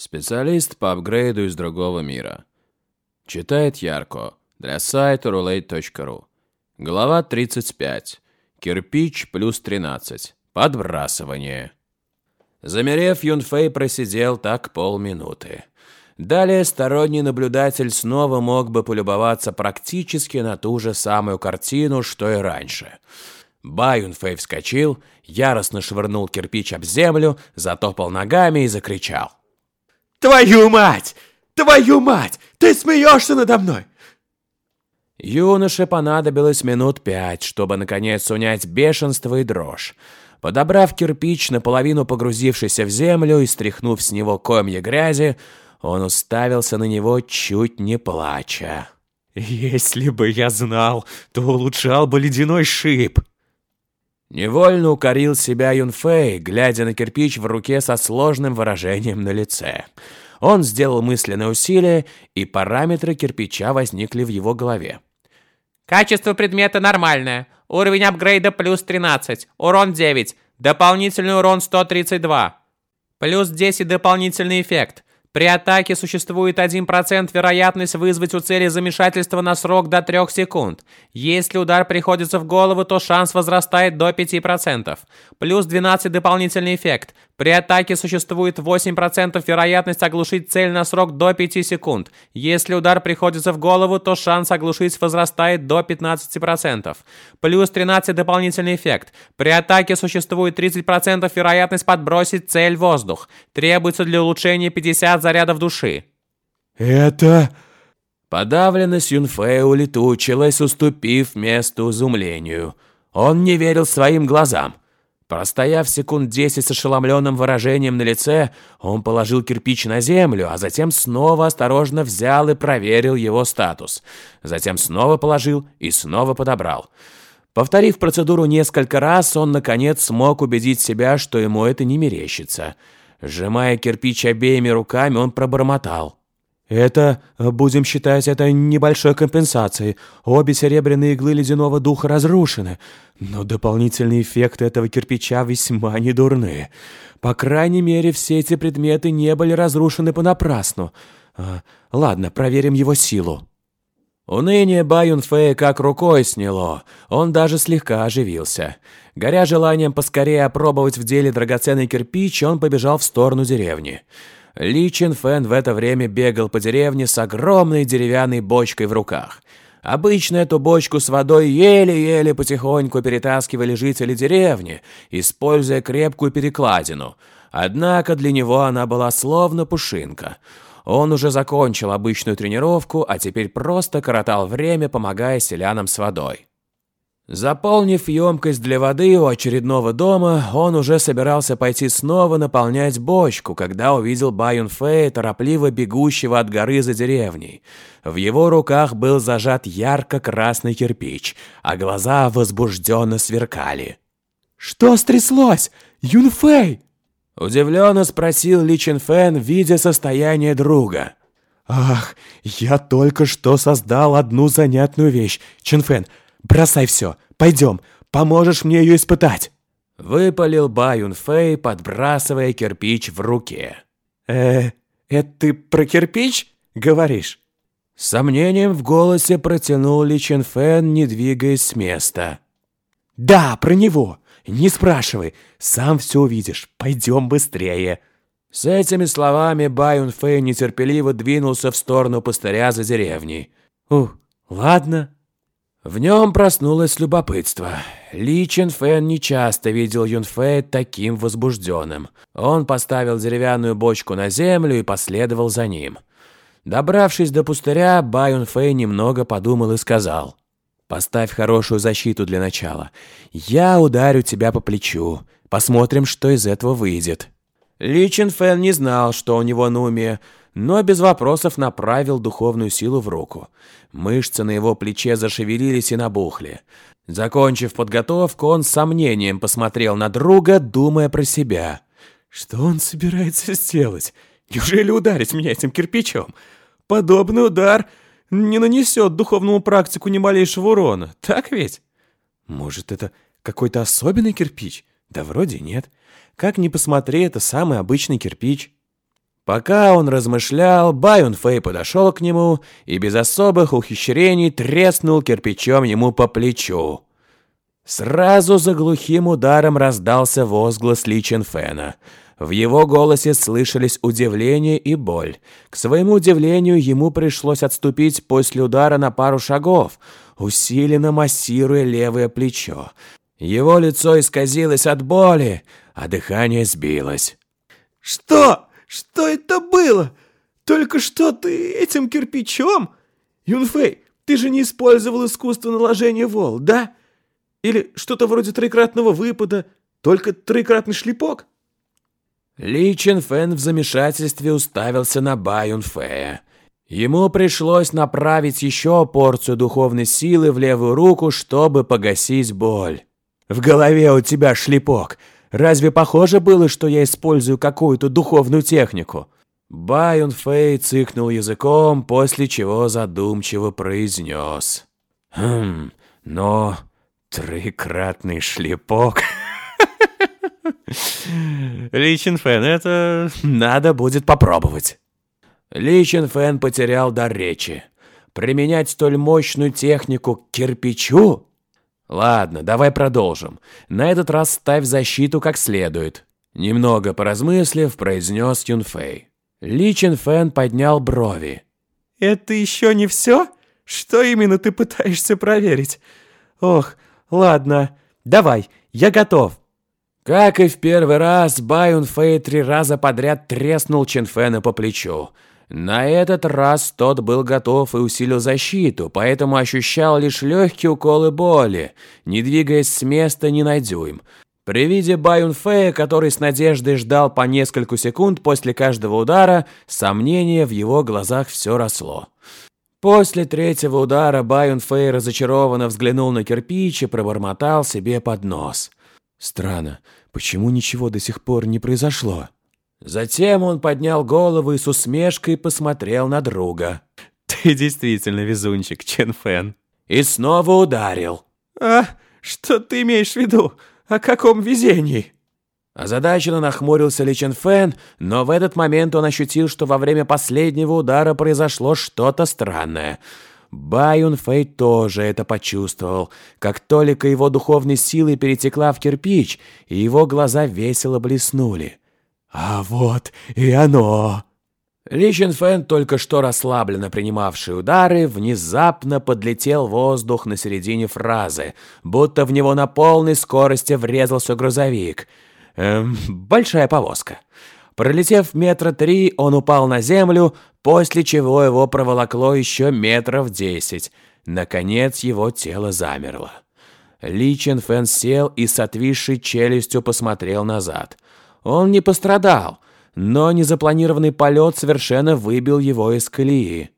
Специалист по апгрейду из другого мира. Читает Ярко для сайта roulette.ru. Глава 35. Кирпич плюс 13. Подбрасывание. Замерев, Юнфэй просидел так полминуты. Далее сторонний наблюдатель снова мог бы полюбоваться практически на ту же самую картину, что и раньше. Ба Юнфэй вскочил, яростно швырнул кирпич об землю, затопал ногами и закричал. «Твою мать! Твою мать! Ты смеешься надо мной!» Юноше понадобилось минут пять, чтобы наконец унять бешенство и дрожь. Подобрав кирпич, наполовину погрузившийся в землю и стряхнув с него комья грязи, он уставился на него, чуть не плача. «Если бы я знал, то улучшал бы ледяной шип!» Невольно укорил себя Юнфэй, глядя на кирпич в руке со сложным выражением на лице. Он сделал мысленное усилие, и параметры кирпича возникли в его голове. Качество предмета нормальное. Уровень апгрейда плюс 13. Урон 9. Дополнительный урон 132. Плюс 10 дополнительный эффект. При атаке существует 1% вероятность вызвать у цели замешательство на срок до 3 секунд. Если удар приходится в голову, то шанс возрастает до 5%. Плюс 12 дополнительный эффект. При атаке существует 8% вероятность оглушить цель на срок до 5 секунд. Если удар приходится в голову, то шанс оглушить возрастает до 15%. Плюс 13 дополнительный эффект. При атаке существует 30% вероятность подбросить цель в воздух. Требуется для улучшения 50 зарядов души. Это... Подавленность Юнфея улетучилась, уступив место изумлению. Он не верил своим глазам. Простояв секунд десять с ошеломленным выражением на лице, он положил кирпич на землю, а затем снова осторожно взял и проверил его статус. Затем снова положил и снова подобрал. Повторив процедуру несколько раз, он, наконец, смог убедить себя, что ему это не мерещится. Сжимая кирпич обеими руками, он пробормотал. Это, будем считать, это небольшой компенсацией. Обе серебряные иглы ледяного духа разрушены, но дополнительные эффекты этого кирпича весьма недурные. По крайней мере, все эти предметы не были разрушены понапрасну. А, ладно, проверим его силу. Уныние Баюнфея как рукой сняло. Он даже слегка оживился. Горя желанием поскорее опробовать в деле драгоценный кирпич, он побежал в сторону деревни. Ли Чин Фэн в это время бегал по деревне с огромной деревянной бочкой в руках. Обычно эту бочку с водой еле-еле потихоньку перетаскивали жители деревни, используя крепкую перекладину. Однако для него она была словно пушинка. Он уже закончил обычную тренировку, а теперь просто коротал время, помогая селянам с водой. Заполнив емкость для воды у очередного дома, он уже собирался пойти снова наполнять бочку, когда увидел Баюн Фэя, торопливо бегущего от горы за деревней. В его руках был зажат ярко-красный кирпич, а глаза возбужденно сверкали. «Что стряслось? Юнфэй?» Удивленно спросил Ли Чин Фэн, видя состояние друга. «Ах, я только что создал одну занятную вещь. Чин Фэн, Бросай все. Пойдем. Поможешь мне ее испытать. Выпалил Баюн Фэй, подбрасывая кирпич в руке. Э, это ты про кирпич говоришь? С сомнением в голосе протянул Ли Чен Фэн, не двигаясь с места. Да, про него. Не спрашивай. Сам все увидишь. Пойдем быстрее. С этими словами Баюн Фэй нетерпеливо двинулся в сторону пустыря за деревней. «Ух, ладно», в нем проснулось любопытство. Ли Чен Фэн нечасто видел Юн Фэ таким возбужденным. Он поставил деревянную бочку на землю и последовал за ним. Добравшись до пустыря, Ба Юн Фэй немного подумал и сказал. «Поставь хорошую защиту для начала. Я ударю тебя по плечу. Посмотрим, что из этого выйдет». Ли Чен Фэн не знал, что у него на уме, но без вопросов направил духовную силу в руку. Мышцы на его плече зашевелились и набухли. Закончив подготовку, он с сомнением посмотрел на друга, думая про себя. «Что он собирается сделать? Неужели ударить меня этим кирпичом? Подобный удар не нанесет духовному практику ни малейшего урона, так ведь? Может, это какой-то особенный кирпич? Да вроде нет. Как ни посмотри, это самый обычный кирпич». Пока он размышлял, Байон Фэй подошел к нему и без особых ухищрений треснул кирпичом ему по плечу. Сразу за глухим ударом раздался возглас Ли Чен Фэна. В его голосе слышались удивление и боль. К своему удивлению, ему пришлось отступить после удара на пару шагов, усиленно массируя левое плечо. Его лицо исказилось от боли, а дыхание сбилось. «Что? Что это было? Только что ты этим кирпичом? Юнфэй, ты же не использовал искусство наложения вол, да?» Или что-то вроде трикратного выпада, только трикратный шлепок? Ли Чен Фэн в замешательстве уставился на Баюн Фэя. Ему пришлось направить еще порцию духовной силы в левую руку, чтобы погасить боль. «В голове у тебя шлепок. Разве похоже было, что я использую какую-то духовную технику?» Баюн Фэй цыкнул языком, после чего задумчиво произнес. «Хм, но Трикратный шлепок. Ли Фэн, это надо будет попробовать. Ли Фэн потерял дар речи. Применять столь мощную технику к кирпичу? Ладно, давай продолжим. На этот раз ставь защиту как следует. Немного поразмыслив, произнес Юнфэй. Ли Фэн поднял брови. Это еще не все? Что именно ты пытаешься проверить? Ох, «Ладно, давай, я готов». Как и в первый раз, Байун Фэй три раза подряд треснул Чинфена по плечу. На этот раз тот был готов и усилил защиту, поэтому ощущал лишь легкие уколы боли, не двигаясь с места ни на дюйм. При виде Байун Фэя, который с надеждой ждал по несколько секунд после каждого удара, сомнение в его глазах все росло. После третьего удара Байон Фэй разочарованно взглянул на кирпич и пробормотал себе под нос. Странно, почему ничего до сих пор не произошло? Затем он поднял голову и с усмешкой посмотрел на друга. «Ты действительно везунчик, Чен Фэн». И снова ударил. «А, что ты имеешь в виду? О каком везении?» Озадаченно нахмурился Ли Чен Фэн, но в этот момент он ощутил, что во время последнего удара произошло что-то странное. Баюн Фэй тоже это почувствовал, как только его духовной силой перетекла в кирпич, и его глаза весело блеснули. «А вот и оно!» Ли Чен Фэн, только что расслабленно принимавший удары, внезапно подлетел воздух на середине фразы, будто в него на полной скорости врезался грузовик – Эм, большая повозка. Пролетев метра три, он упал на землю, после чего его проволокло еще метров десять. Наконец его тело замерло. Ли Чен Фэн сел и с отвисшей челюстью посмотрел назад. Он не пострадал, но незапланированный полет совершенно выбил его из колеи.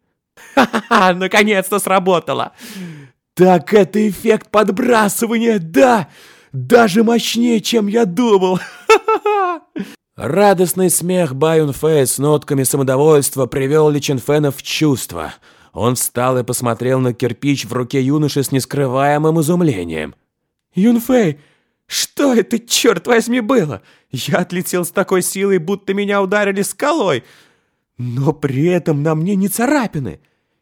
«Ха-ха-ха! Наконец-то сработало!» «Так это эффект подбрасывания, да! Даже мощнее, чем я думал. Радостный смех Баюн Фэй с нотками самодовольства привел Ли Чен Фэна в чувство. Он встал и посмотрел на кирпич в руке юноши с нескрываемым изумлением. «Юнфэй, что это, черт возьми, было? Я отлетел с такой силой, будто меня ударили скалой. Но при этом на мне не царапины.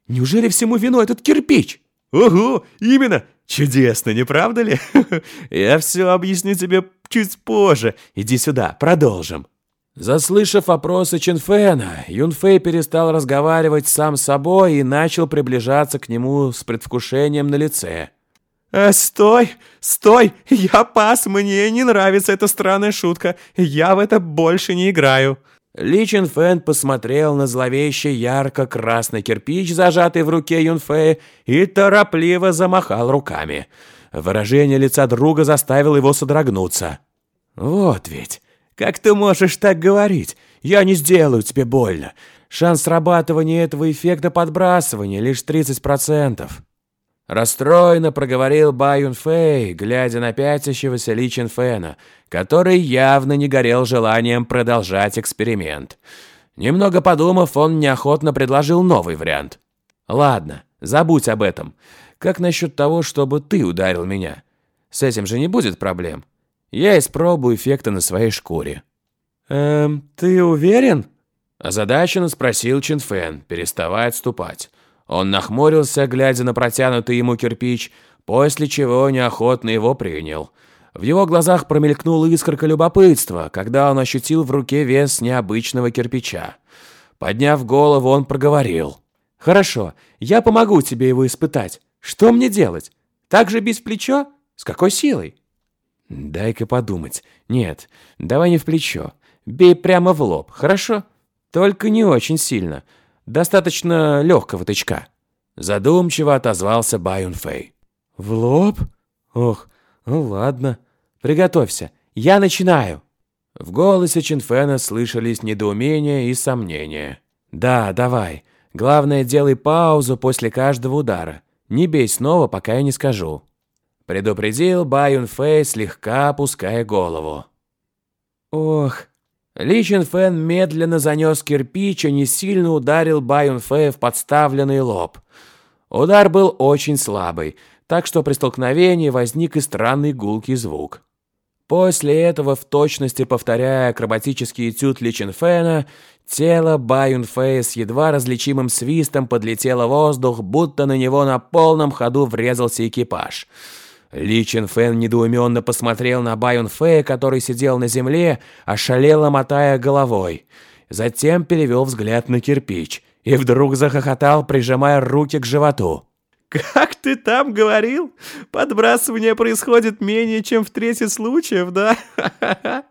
Неужели всему виной этот кирпич?» «Угу, именно! Чудесно, не правда ли? Я все объясню тебе чуть позже. Иди сюда, продолжим». Заслышав вопросы Чинфена, Юнфэй перестал разговаривать сам с собой и начал приближаться к нему с предвкушением на лице. «Э, «Стой! Стой! Я пас! Мне не нравится эта странная шутка! Я в это больше не играю!» Ли Чин Фэн посмотрел на зловещий ярко-красный кирпич, зажатый в руке Юнфэя, и торопливо замахал руками. Выражение лица друга заставило его содрогнуться. «Вот ведь! Как ты можешь так говорить? Я не сделаю тебе больно. Шанс срабатывания этого эффекта подбрасывания лишь 30%. Расстроенно проговорил Баюн Фэй, глядя на пятящегося Ли Чин Фэна, который явно не горел желанием продолжать эксперимент. Немного подумав, он неохотно предложил новый вариант. «Ладно, забудь об этом. Как насчет того, чтобы ты ударил меня? С этим же не будет проблем. Я испробую эффекты на своей шкуре». «Эм, ты уверен?» Озадаченно спросил Чинфен, переставая отступать. Он нахмурился, глядя на протянутый ему кирпич, после чего неохотно его принял. В его глазах промелькнула искорка любопытства, когда он ощутил в руке вес необычного кирпича. Подняв голову, он проговорил. «Хорошо, я помогу тебе его испытать. Что мне делать? Так же без плечо? С какой силой?» «Дай-ка подумать. Нет, давай не в плечо. Бей прямо в лоб, хорошо? Только не очень сильно. Достаточно легкого тычка». Задумчиво отозвался Байон Фэй. «В лоб? Ох, ну ладно. Приготовься. Я начинаю». В голосе Чинфена слышались недоумение и сомнения. «Да, давай. Главное, делай паузу после каждого удара. Не бей снова, пока я не скажу». Предупредил Баюн Фэй, слегка опуская голову. «Ох». Ли Чин Фэн медленно занес кирпич и не сильно ударил Фэя в подставленный лоб. Удар был очень слабый, так что при столкновении возник и странный гулкий звук. После этого, в точности повторяя акробатический этюд Ли Чин Фэна, тело Баюн Фэя с едва различимым свистом подлетело в воздух, будто на него на полном ходу врезался экипаж – ли Чин Фэн недоуменно посмотрел на Байон Фэя, который сидел на земле, ошалело мотая головой. Затем перевел взгляд на кирпич и вдруг захохотал, прижимая руки к животу. «Как ты там говорил? Подбрасывание происходит менее чем в трети случаев, да?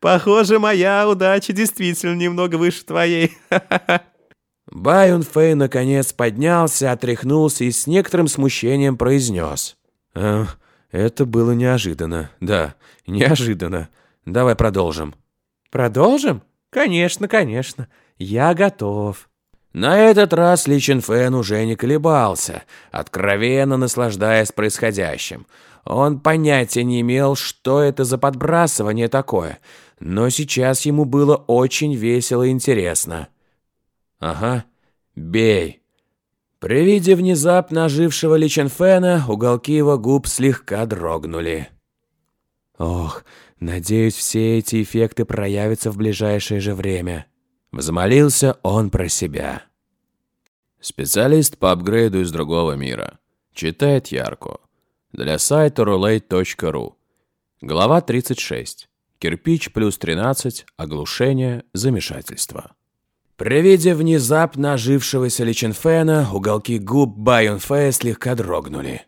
Похоже, моя удача действительно немного выше твоей. Байон Фэй наконец поднялся, отряхнулся и с некоторым смущением произнес. Э, это было неожиданно. Да, неожиданно. Давай продолжим. Продолжим? Конечно, конечно. Я готов. На этот раз Ли Чин Фэн уже не колебался, откровенно наслаждаясь происходящим. Он понятия не имел, что это за подбрасывание такое, но сейчас ему было очень весело и интересно. «Ага, бей», при виде внезапно ожившего Личенфена уголки его губ слегка дрогнули. «Ох, надеюсь, все эти эффекты проявятся в ближайшее же время», — взмолился он про себя. Специалист по апгрейду из другого мира. Читает Ярко. Для сайта roulette.ru. Глава 36. Кирпич плюс 13. Оглушение. Замешательство. При виде внезапно ожившегося Личинфена уголки губ Байонфея слегка дрогнули.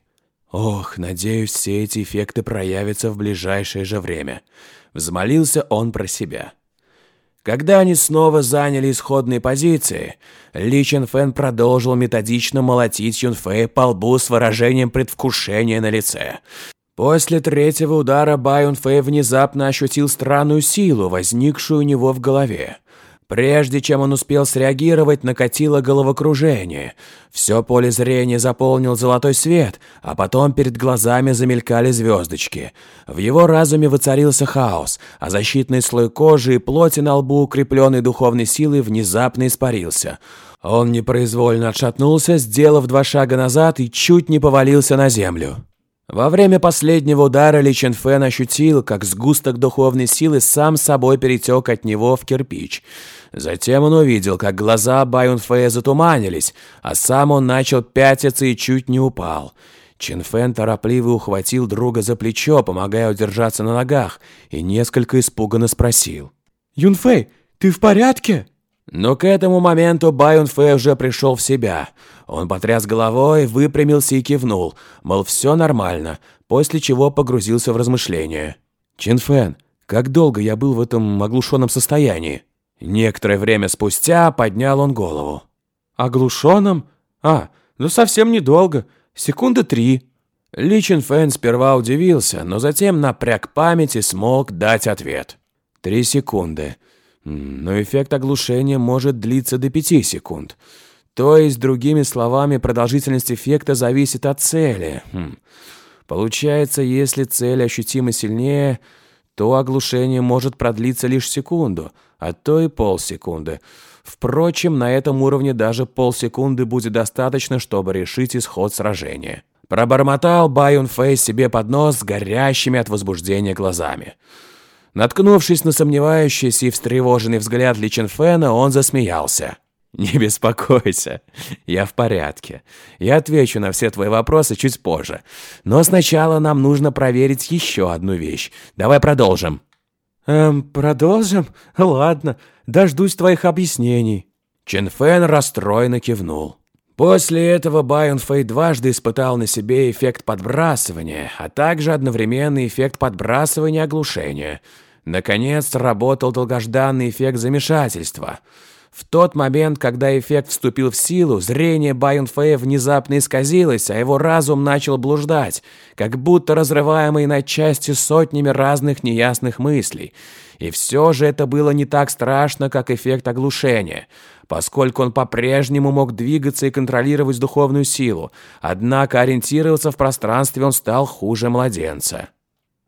«Ох, надеюсь, все эти эффекты проявятся в ближайшее же время», — взмолился он про себя. Когда они снова заняли исходные позиции, Ли Чен Фэн продолжил методично молотить Юнфея по лбу с выражением предвкушения на лице. После третьего удара Бай Юнфэй внезапно ощутил странную силу, возникшую у него в голове. Прежде чем он успел среагировать, накатило головокружение. Все поле зрения заполнил золотой свет, а потом перед глазами замелькали звездочки. В его разуме воцарился хаос, а защитный слой кожи и плоти на лбу, укрепленный духовной силой, внезапно испарился. Он непроизвольно отшатнулся, сделав два шага назад и чуть не повалился на землю. Во время последнего удара Ли Чен Фэн ощутил, как сгусток духовной силы сам собой перетек от него в кирпич. Затем он увидел, как глаза Байун Фэя затуманились, а сам он начал пятиться и чуть не упал. Чин Фэн торопливо ухватил друга за плечо, помогая удержаться на ногах, и несколько испуганно спросил. «Юн Фэй, ты в порядке?» Но к этому моменту Байон Фэй уже пришел в себя. Он потряс головой, выпрямился и кивнул, мол, все нормально, после чего погрузился в размышления. «Чин Фэн, как долго я был в этом оглушенном состоянии?» Некоторое время спустя поднял он голову. «Оглушенным? А, ну совсем недолго. Секунды три». Ли Чин Фэн сперва удивился, но затем напряг память и смог дать ответ. «Три секунды. Но эффект оглушения может длиться до пяти секунд. То есть, другими словами, продолжительность эффекта зависит от цели. Хм. Получается, если цель ощутимо сильнее, то оглушение может продлиться лишь секунду, а то и полсекунды. Впрочем, на этом уровне даже полсекунды будет достаточно, чтобы решить исход сражения. Пробормотал Байон Фэй себе под нос с горящими от возбуждения глазами. Наткнувшись на сомневающийся и встревоженный взгляд Ли Ченфена, он засмеялся. «Не беспокойся, я в порядке. Я отвечу на все твои вопросы чуть позже. Но сначала нам нужно проверить еще одну вещь. Давай продолжим». «Эм, продолжим? Ладно, дождусь твоих объяснений». Чен Фэн расстроенно кивнул. После этого Байон Фэй дважды испытал на себе эффект подбрасывания, а также одновременный эффект подбрасывания оглушения. Наконец, работал долгожданный эффект замешательства – в тот момент, когда эффект вступил в силу, зрение Байонфея внезапно исказилось, а его разум начал блуждать, как будто разрываемый на части сотнями разных неясных мыслей. И все же это было не так страшно, как эффект оглушения, поскольку он по-прежнему мог двигаться и контролировать духовную силу, однако ориентироваться в пространстве он стал хуже младенца.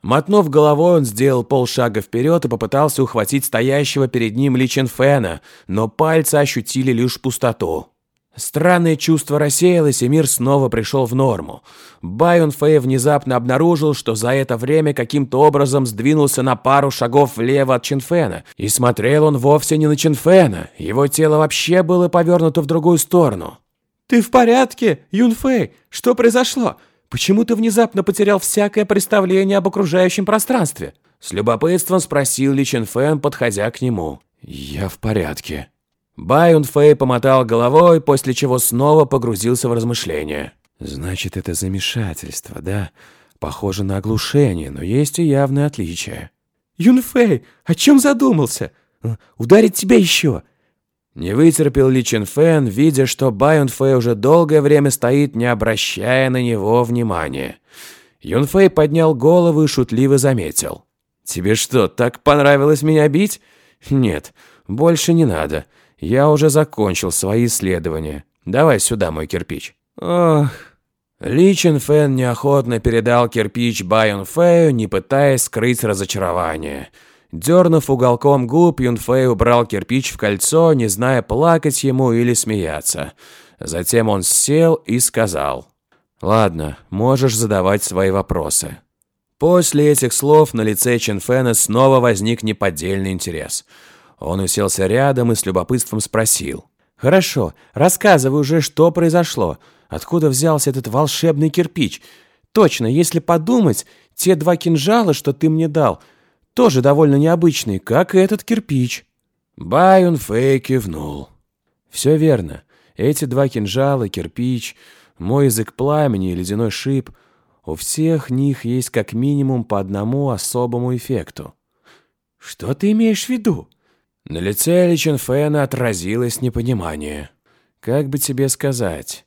Мотнув головой, он сделал полшага вперед и попытался ухватить стоящего перед ним Ли Ченфена, но пальцы ощутили лишь пустоту. Странное чувство рассеялось, и мир снова пришел в норму. Байон Фэй внезапно обнаружил, что за это время каким-то образом сдвинулся на пару шагов влево от Чинфена. И смотрел он вовсе не на Чинфена. Его тело вообще было повернуто в другую сторону. «Ты в порядке, Юн Фэй? Что произошло? Почему ты внезапно потерял всякое представление об окружающем пространстве?» С любопытством спросил Ли Чен Фэн, подходя к нему. «Я в порядке». Байун Фэй помотал головой, после чего снова погрузился в размышления. «Значит, это замешательство, да? Похоже на оглушение, но есть и явные отличия». «Юн Фэй, о чем задумался? Ударить тебя еще? Не вытерпел Ли Чин Фэн, видя, что Байон Фэй уже долгое время стоит, не обращая на него внимания. Юн Фэй поднял голову и шутливо заметил. «Тебе что, так понравилось меня бить? Нет, больше не надо. Я уже закончил свои исследования. Давай сюда мой кирпич». «Ох...» Ли Чин Фэн неохотно передал кирпич Байон Фэю, не пытаясь скрыть разочарование – Дернув уголком губ, Юнфэй убрал кирпич в кольцо, не зная, плакать ему или смеяться. Затем он сел и сказал. «Ладно, можешь задавать свои вопросы». После этих слов на лице Ченфена снова возник неподдельный интерес. Он уселся рядом и с любопытством спросил. «Хорошо, рассказывай уже, что произошло. Откуда взялся этот волшебный кирпич? Точно, если подумать, те два кинжала, что ты мне дал – тоже довольно необычный, как и этот кирпич». Байон Фэй кивнул. «Все верно. Эти два кинжала, кирпич, мой язык пламени и ледяной шип — у всех них есть как минимум по одному особому эффекту». «Что ты имеешь в виду?» На лице Ли Фэна отразилось непонимание. «Как бы тебе сказать?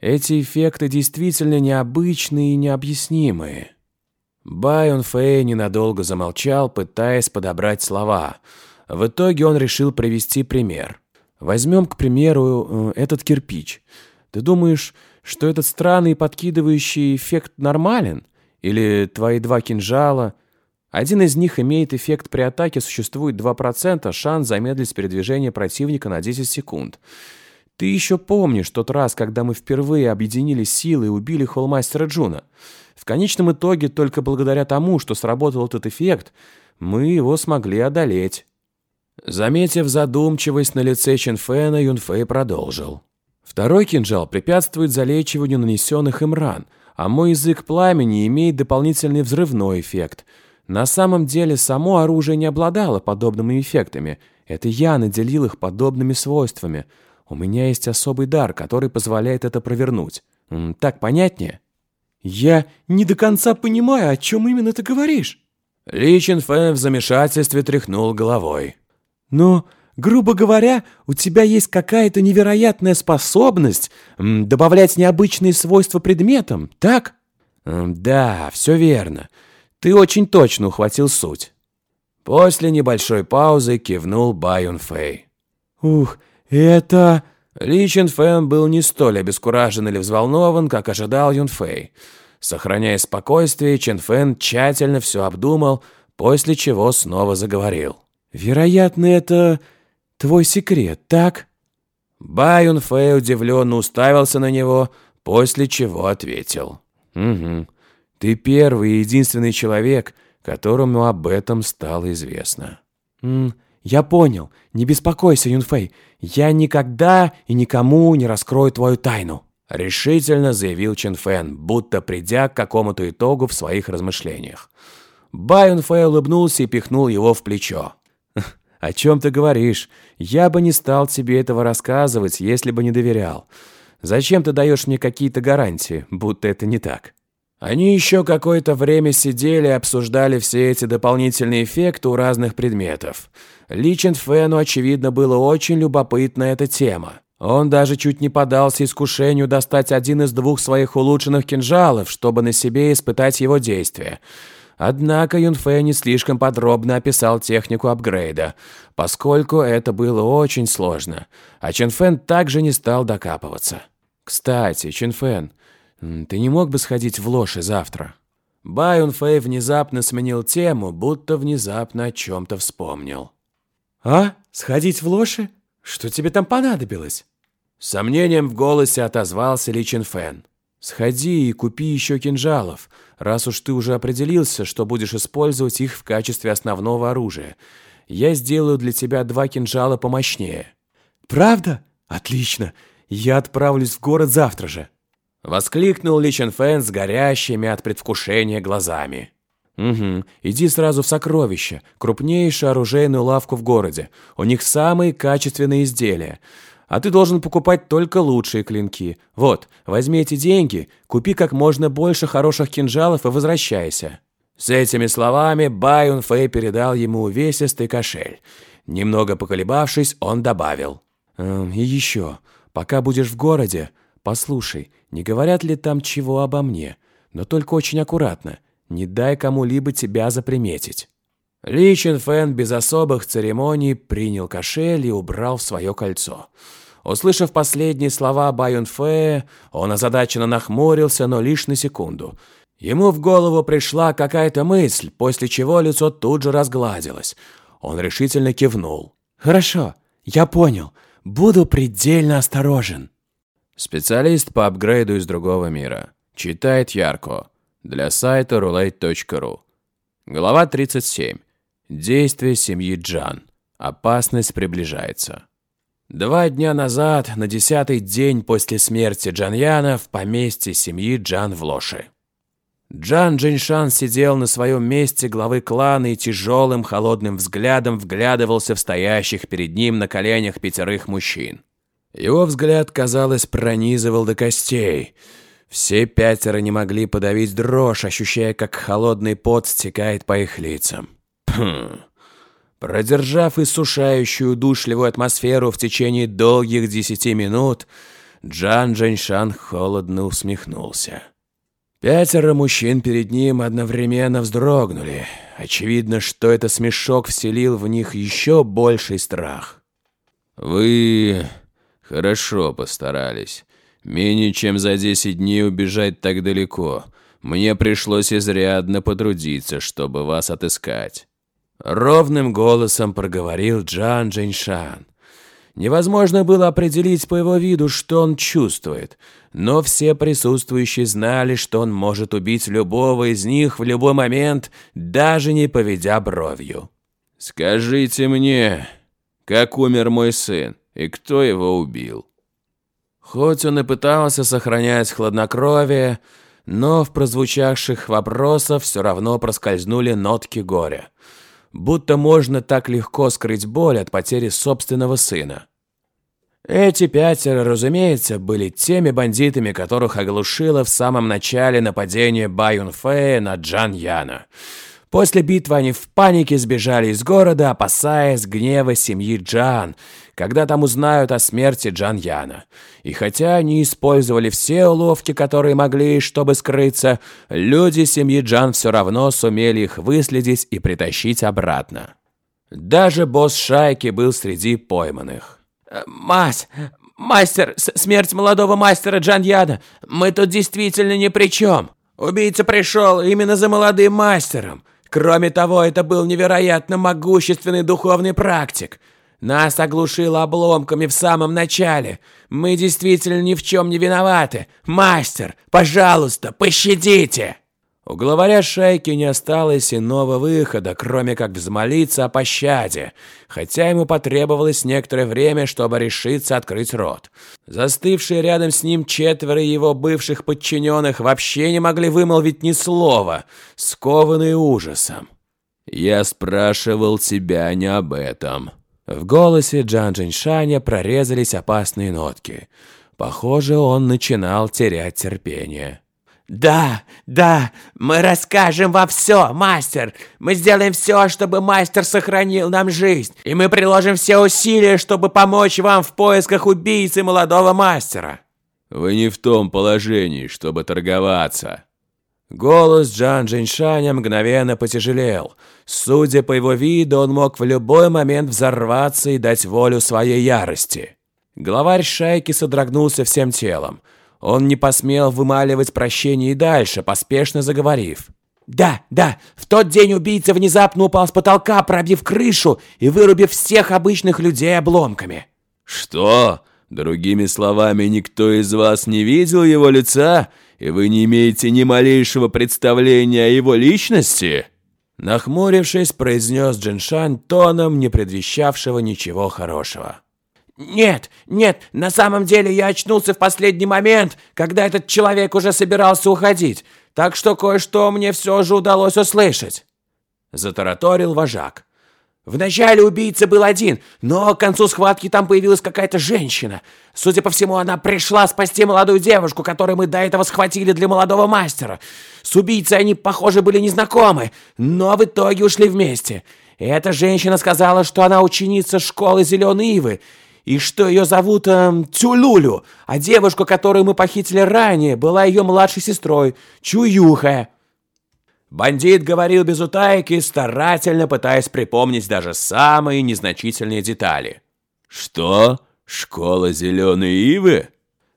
Эти эффекты действительно необычные и необъяснимые». Байон Фэй ненадолго замолчал, пытаясь подобрать слова. В итоге он решил привести пример. Возьмем, к примеру, э, этот кирпич. Ты думаешь, что этот странный подкидывающий эффект нормален? Или твои два кинжала? Один из них имеет эффект при атаке, существует 2% шанс замедлить передвижение противника на 10 секунд. Ты еще помнишь тот раз, когда мы впервые объединили силы и убили холмастера Джуна? В конечном итоге, только благодаря тому, что сработал этот эффект, мы его смогли одолеть. Заметив задумчивость на лице Ченфена, Юнфэй продолжил. Второй кинжал препятствует залечиванию нанесенных им ран, а мой язык пламени имеет дополнительный взрывной эффект. На самом деле, само оружие не обладало подобными эффектами. Это я наделил их подобными свойствами. У меня есть особый дар, который позволяет это провернуть. Так понятнее? «Я не до конца понимаю, о чем именно ты говоришь». Ли Чин Фэн в замешательстве тряхнул головой. «Но, грубо говоря, у тебя есть какая-то невероятная способность добавлять необычные свойства предметам, так?» «Да, все верно. Ты очень точно ухватил суть». После небольшой паузы кивнул Баюн Фэй. «Ух, это...» Ли Чин Фэн был не столь обескуражен или взволнован, как ожидал Юн Фэй. Сохраняя спокойствие, Чин Фэн тщательно все обдумал, после чего снова заговорил. «Вероятно, это твой секрет, так?» Ба Юн Фэй удивленно уставился на него, после чего ответил. «Угу. Ты первый и единственный человек, которому об этом стало известно. «М, «Я понял. Не беспокойся, Юнфэй. Я никогда и никому не раскрою твою тайну», решительно заявил Чин Фэн, будто придя к какому-то итогу в своих размышлениях. Бай Юнфэй улыбнулся и пихнул его в плечо. «О чем ты говоришь? Я бы не стал тебе этого рассказывать, если бы не доверял. Зачем ты даешь мне какие-то гарантии, будто это не так?» Они еще какое-то время сидели и обсуждали все эти дополнительные эффекты у разных предметов. Ли Чен Фэну, очевидно, было очень любопытна эта тема. Он даже чуть не поддался искушению достать один из двух своих улучшенных кинжалов, чтобы на себе испытать его действие. Однако Юнфэй не слишком подробно описал технику апгрейда, поскольку это было очень сложно, а Чен Фэн также не стал докапываться. «Кстати, Чен Фэн, ты не мог бы сходить в лоши завтра?» Байон Фэй внезапно сменил тему, будто внезапно о чем-то вспомнил. «А? Сходить в лоши? Что тебе там понадобилось?» С сомнением в голосе отозвался Ли Чин Фэн. «Сходи и купи еще кинжалов, раз уж ты уже определился, что будешь использовать их в качестве основного оружия. Я сделаю для тебя два кинжала помощнее». «Правда? Отлично. Я отправлюсь в город завтра же». Воскликнул Ли Чен Фэн с горящими от предвкушения глазами. «Угу, иди сразу в сокровище, крупнейшую оружейную лавку в городе. У них самые качественные изделия. А ты должен покупать только лучшие клинки. Вот, возьми эти деньги, купи как можно больше хороших кинжалов и возвращайся». С этими словами Байун Фэй передал ему увесистый кошель. Немного поколебавшись, он добавил. «Эм, «И еще, пока будешь в городе, послушай, не говорят ли там чего обо мне? Но только очень аккуратно. Не дай кому-либо тебя заприметить». Ли Чин Фэн без особых церемоний принял кошель и убрал в свое кольцо. Услышав последние слова Баюн Фэ, он озадаченно нахмурился, но лишь на секунду. Ему в голову пришла какая-то мысль, после чего лицо тут же разгладилось. Он решительно кивнул. «Хорошо, я понял. Буду предельно осторожен». Специалист по апгрейду из другого мира. Читает Ярко. Для сайта roulette.ru. Глава 37. Действие семьи Джан. Опасность приближается. Два дня назад, на десятый день после смерти Джаньяна, в поместье семьи Джан в Лоши. Джан Джиншан сидел на своем месте главы клана и тяжелым холодным взглядом вглядывался в стоящих перед ним на коленях пятерых мужчин. Его взгляд, казалось, пронизывал до костей. Все пятеро не могли подавить дрожь, ощущая, как холодный пот стекает по их лицам. Хм. Продержав иссушающую душливую атмосферу в течение долгих десяти минут, Джан Джаньшан холодно усмехнулся. Пятеро мужчин перед ним одновременно вздрогнули. Очевидно, что этот смешок вселил в них еще больший страх. «Вы Хорошо постарались. Менее чем за 10 дней убежать так далеко. Мне пришлось изрядно потрудиться, чтобы вас отыскать. Ровным голосом проговорил Джан Джиншан. Невозможно было определить по его виду, что он чувствует, но все присутствующие знали, что он может убить любого из них в любой момент, даже не поведя бровью. «Скажите мне, как умер мой сын?» И кто его убил. Хоть он и пытался сохранять хладнокровие, но в прозвучавших вопросах все равно проскользнули нотки горя. Будто можно так легко скрыть боль от потери собственного сына. Эти пятеро, разумеется, были теми бандитами, которых оглушило в самом начале нападение Баюн Фэя на Джан Яна. После битвы они в панике сбежали из города, опасаясь гнева семьи Джан, когда там узнают о смерти Джан Яна. И хотя они использовали все уловки, которые могли, чтобы скрыться, люди семьи Джан все равно сумели их выследить и притащить обратно. Даже босс шайки был среди пойманных. «Э, «Мать! Мастер! Смерть молодого мастера Джан Яна! Мы тут действительно ни при чем! Убийца пришел именно за молодым мастером!» Кроме того, это был невероятно могущественный духовный практик. Нас оглушило обломками в самом начале. Мы действительно ни в чем не виноваты. Мастер, пожалуйста, пощадите!» У главаря шайки не осталось иного выхода, кроме как взмолиться о пощаде, хотя ему потребовалось некоторое время, чтобы решиться открыть рот. Застывшие рядом с ним четверо его бывших подчиненных вообще не могли вымолвить ни слова, скованные ужасом. «Я спрашивал тебя не об этом». В голосе Джан Джиншаня прорезались опасные нотки. Похоже, он начинал терять терпение. «Да, да, мы расскажем вам все, мастер. Мы сделаем все, чтобы мастер сохранил нам жизнь. И мы приложим все усилия, чтобы помочь вам в поисках убийцы молодого мастера». «Вы не в том положении, чтобы торговаться». Голос Джан Джиншаня мгновенно потяжелел. Судя по его виду, он мог в любой момент взорваться и дать волю своей ярости. Главарь шайки содрогнулся всем телом. Он не посмел вымаливать прощение и дальше, поспешно заговорив. «Да, да, в тот день убийца внезапно упал с потолка, пробив крышу и вырубив всех обычных людей обломками». «Что? Другими словами, никто из вас не видел его лица, и вы не имеете ни малейшего представления о его личности?» Нахмурившись, произнес Джиншан тоном, не предвещавшего ничего хорошего. «Нет, нет, на самом деле я очнулся в последний момент, когда этот человек уже собирался уходить, так что кое-что мне все же удалось услышать», — затараторил вожак. «Вначале убийца был один, но к концу схватки там появилась какая-то женщина. Судя по всему, она пришла спасти молодую девушку, которую мы до этого схватили для молодого мастера. С убийцей они, похоже, были незнакомы, но в итоге ушли вместе. Эта женщина сказала, что она ученица школы Зеленой Ивы, и что ее зовут э, Тюлюлю, а девушку, которую мы похитили ранее, была ее младшей сестрой, Чуюха. Бандит говорил без утайки, старательно пытаясь припомнить даже самые незначительные детали. «Что? Школа Зеленой Ивы?»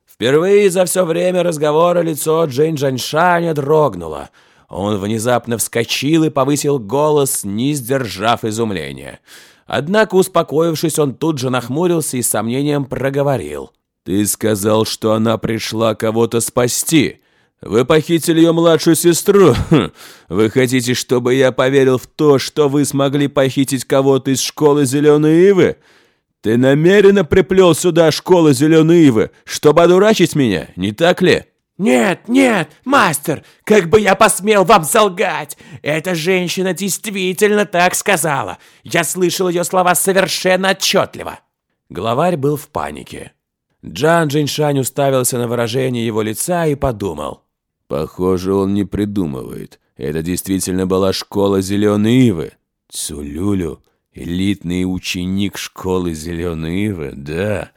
Впервые за все время разговора лицо Джейн Джаншаня дрогнуло. Он внезапно вскочил и повысил голос, не сдержав изумления. Однако, успокоившись, он тут же нахмурился и с сомнением проговорил. «Ты сказал, что она пришла кого-то спасти. Вы похитили ее младшую сестру. Хм. Вы хотите, чтобы я поверил в то, что вы смогли похитить кого-то из школы Зеленой Ивы? Ты намеренно приплел сюда школу Зеленой Ивы, чтобы одурачить меня, не так ли?» «Нет, нет, мастер, как бы я посмел вам солгать! Эта женщина действительно так сказала. Я слышал ее слова совершенно отчетливо». Главарь был в панике. Джан Джиншань уставился на выражение его лица и подумал. «Похоже, он не придумывает. Это действительно была школа Зеленой Ивы. Цулюлю, элитный ученик школы Зеленой Ивы, да...»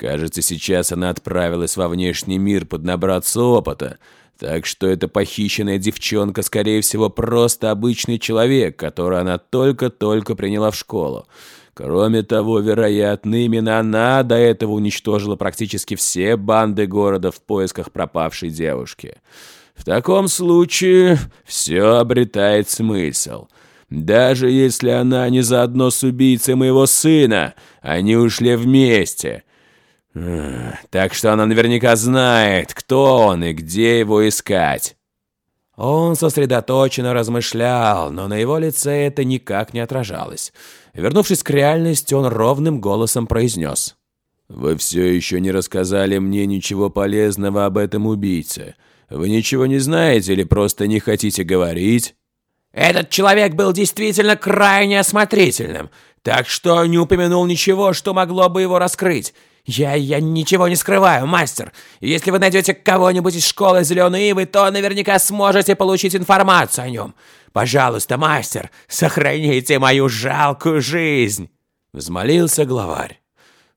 Кажется, сейчас она отправилась во внешний мир поднабраться опыта, так что эта похищенная девчонка, скорее всего, просто обычный человек, который она только-только приняла в школу. Кроме того, вероятно, именно она до этого уничтожила практически все банды города в поисках пропавшей девушки. В таком случае все обретает смысл. Даже если она не заодно с убийцей моего сына, они ушли вместе — так что она наверняка знает, кто он и где его искать. Он сосредоточенно размышлял, но на его лице это никак не отражалось. Вернувшись к реальности, он ровным голосом произнес. «Вы все еще не рассказали мне ничего полезного об этом убийце. Вы ничего не знаете или просто не хотите говорить?» «Этот человек был действительно крайне осмотрительным, так что не упомянул ничего, что могло бы его раскрыть. «Я... я ничего не скрываю, мастер. Если вы найдете кого-нибудь из школы Зеленой Ивы, то наверняка сможете получить информацию о нем. Пожалуйста, мастер, сохраните мою жалкую жизнь!» Взмолился главарь.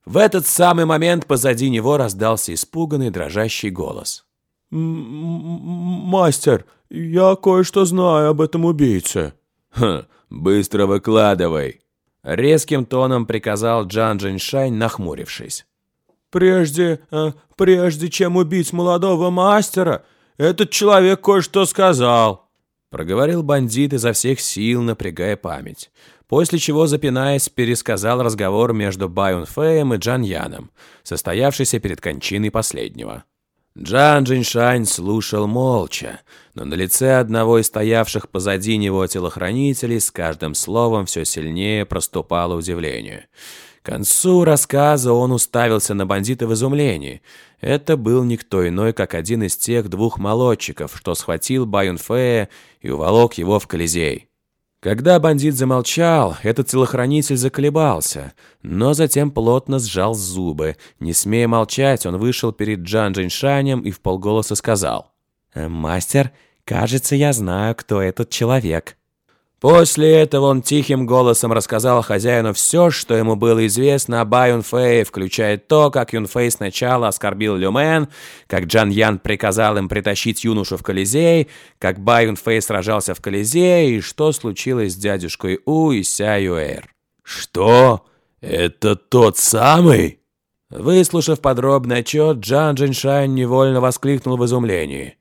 В этот самый момент позади него раздался испуганный дрожащий голос. «Мастер, я кое-что знаю об этом убийце». «Хм, быстро выкладывай!» Резким тоном приказал Джан Джиншань, нахмурившись. Прежде, э, прежде чем убить молодого мастера, этот человек кое-что сказал. Проговорил бандит изо всех сил, напрягая память. После чего, запинаясь, пересказал разговор между Байон Феем и Джан Яном, состоявшийся перед кончиной последнего. Джан Джиншань слушал молча, но на лице одного из стоявших позади него телохранителей с каждым словом все сильнее проступало удивление. К концу рассказа он уставился на бандита в изумлении. Это был никто иной, как один из тех двух молодчиков, что схватил Баюнфея и уволок его в Колизей. Когда бандит замолчал, этот телохранитель заколебался, но затем плотно сжал зубы. Не смея молчать, он вышел перед Джан Джиншанем и вполголоса сказал. «Мастер, кажется, я знаю, кто этот человек». После этого он тихим голосом рассказал хозяину все, что ему было известно о Ба Юнфэй, включая то, как Юнфэй сначала оскорбил Люмен, как Джан Ян приказал им притащить юношу в Колизей, как Ба Юнфэй сражался в Колизее и что случилось с дядюшкой У и Ся Юэр. «Что? Это тот самый?» Выслушав подробный отчет, Джан Джиншань невольно воскликнул в изумлении.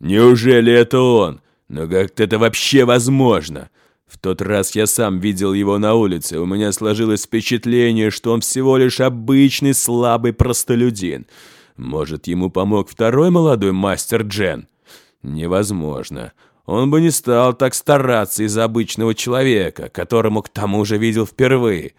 «Неужели это он? Но как это вообще возможно? В тот раз я сам видел его на улице. У меня сложилось впечатление, что он всего лишь обычный слабый простолюдин. Может, ему помог второй молодой мастер Джен? Невозможно. Он бы не стал так стараться из обычного человека, которому к тому же видел впервые.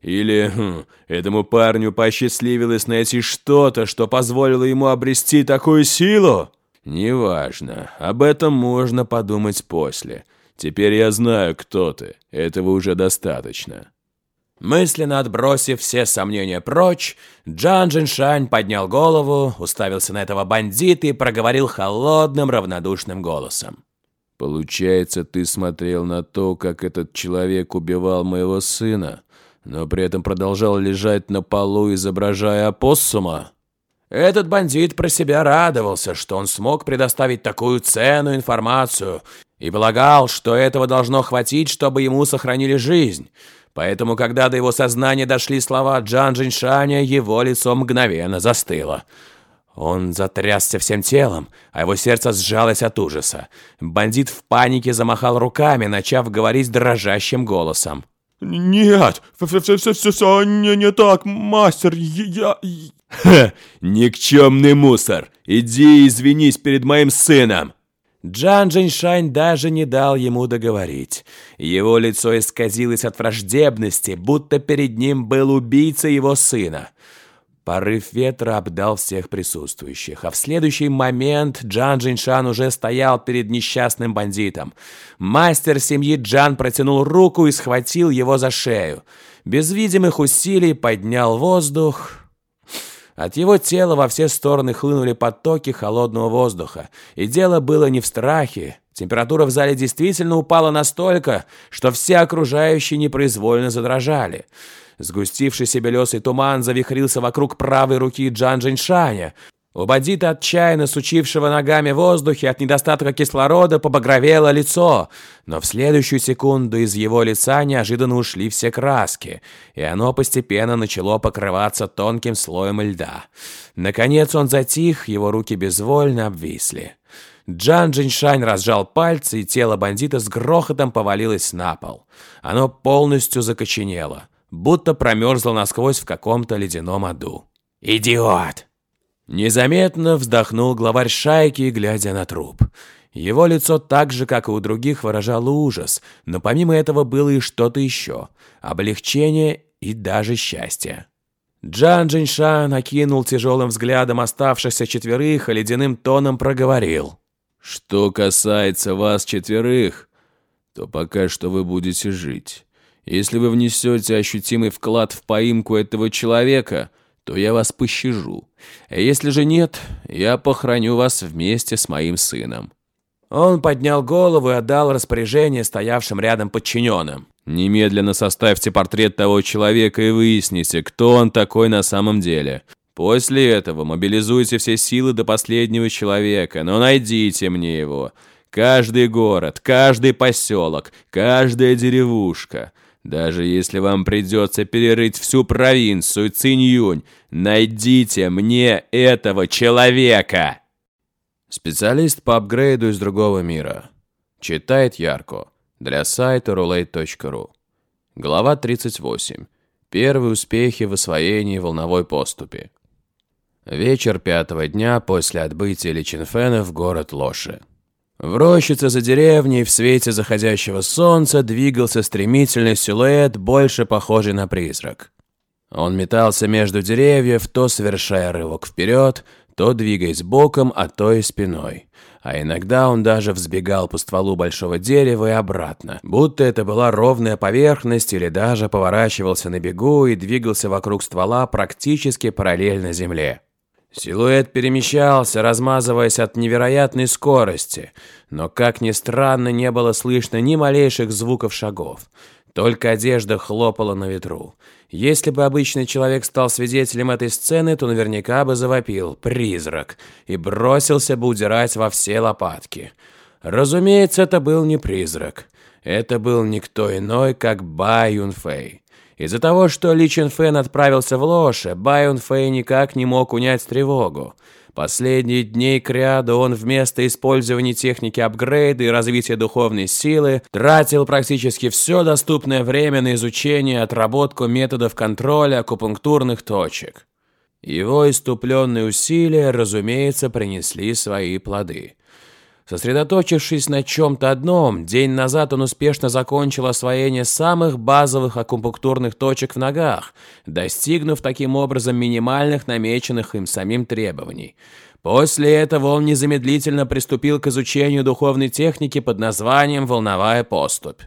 Или хм, этому парню посчастливилось найти что-то, что позволило ему обрести такую силу? «Неважно. Об этом можно подумать после. Теперь я знаю, кто ты. Этого уже достаточно». Мысленно отбросив все сомнения прочь, Джан Джиншань поднял голову, уставился на этого бандита и проговорил холодным, равнодушным голосом. «Получается, ты смотрел на то, как этот человек убивал моего сына, но при этом продолжал лежать на полу, изображая опоссума?» Этот бандит про себя радовался, что он смог предоставить такую ценную информацию и полагал, что этого должно хватить, чтобы ему сохранили жизнь. Поэтому, когда до его сознания дошли слова Джан Джиншаня, его лицо мгновенно застыло. Он затрясся всем телом, а его сердце сжалось от ужаса. Бандит в панике замахал руками, начав говорить дрожащим голосом. «Нет, все, все, все, все, не так, мастер, я, «Ха! Никчемный мусор! Иди и извинись перед моим сыном!» Джан Джиншань даже не дал ему договорить. Его лицо исказилось от враждебности, будто перед ним был убийца его сына. Порыв ветра обдал всех присутствующих, а в следующий момент Джан Джиншан уже стоял перед несчастным бандитом. Мастер семьи Джан протянул руку и схватил его за шею. Без видимых усилий поднял воздух, от его тела во все стороны хлынули потоки холодного воздуха. И дело было не в страхе. Температура в зале действительно упала настолько, что все окружающие непроизвольно задрожали. Сгустившийся белесый туман завихрился вокруг правой руки Джан Джиншаня. У бандита, отчаянно сучившего ногами в воздухе от недостатка кислорода, побагровело лицо, но в следующую секунду из его лица неожиданно ушли все краски, и оно постепенно начало покрываться тонким слоем льда. Наконец он затих, его руки безвольно обвисли. Джан Джиншань разжал пальцы, и тело бандита с грохотом повалилось на пол. Оно полностью закоченело, будто промерзло насквозь в каком-то ледяном аду. «Идиот!» Незаметно вздохнул главарь шайки, глядя на труп. Его лицо так же, как и у других, выражало ужас, но помимо этого было и что-то еще – облегчение и даже счастье. Джан Джиншан окинул тяжелым взглядом оставшихся четверых и ледяным тоном проговорил. «Что касается вас четверых, то пока что вы будете жить. Если вы внесете ощутимый вклад в поимку этого человека – то я вас пощажу. А если же нет, я похороню вас вместе с моим сыном». Он поднял голову и отдал распоряжение стоявшим рядом подчиненным. «Немедленно составьте портрет того человека и выясните, кто он такой на самом деле. После этого мобилизуйте все силы до последнего человека, но найдите мне его. Каждый город, каждый поселок, каждая деревушка». Даже если вам придется перерыть всю провинцию Циньюнь, найдите мне этого человека!» Специалист по апгрейду из другого мира. Читает Ярко. Для сайта roulette.ru. Глава 38. Первые успехи в освоении волновой поступи. Вечер пятого дня после отбытия Личинфена в город Лоши. В рощице за деревней в свете заходящего солнца двигался стремительный силуэт, больше похожий на призрак. Он метался между деревьев, то совершая рывок вперед, то двигаясь боком, а то и спиной. А иногда он даже взбегал по стволу большого дерева и обратно, будто это была ровная поверхность или даже поворачивался на бегу и двигался вокруг ствола практически параллельно земле. Силуэт перемещался, размазываясь от невероятной скорости, но, как ни странно, не было слышно ни малейших звуков шагов. Только одежда хлопала на ветру. Если бы обычный человек стал свидетелем этой сцены, то наверняка бы завопил «призрак» и бросился бы удирать во все лопатки. Разумеется, это был не призрак. Это был никто иной, как Ба Юнфэй. Из-за того, что Ли Чен Фэн отправился в Лоше, Байон Фэй никак не мог унять тревогу. Последние дни к ряду он вместо использования техники апгрейда и развития духовной силы тратил практически все доступное время на изучение и отработку методов контроля акупунктурных точек. Его иступленные усилия, разумеется, принесли свои плоды. Сосредоточившись на чем-то одном, день назад он успешно закончил освоение самых базовых акупунктурных точек в ногах, достигнув таким образом минимальных намеченных им самим требований. После этого он незамедлительно приступил к изучению духовной техники под названием «Волновая поступь».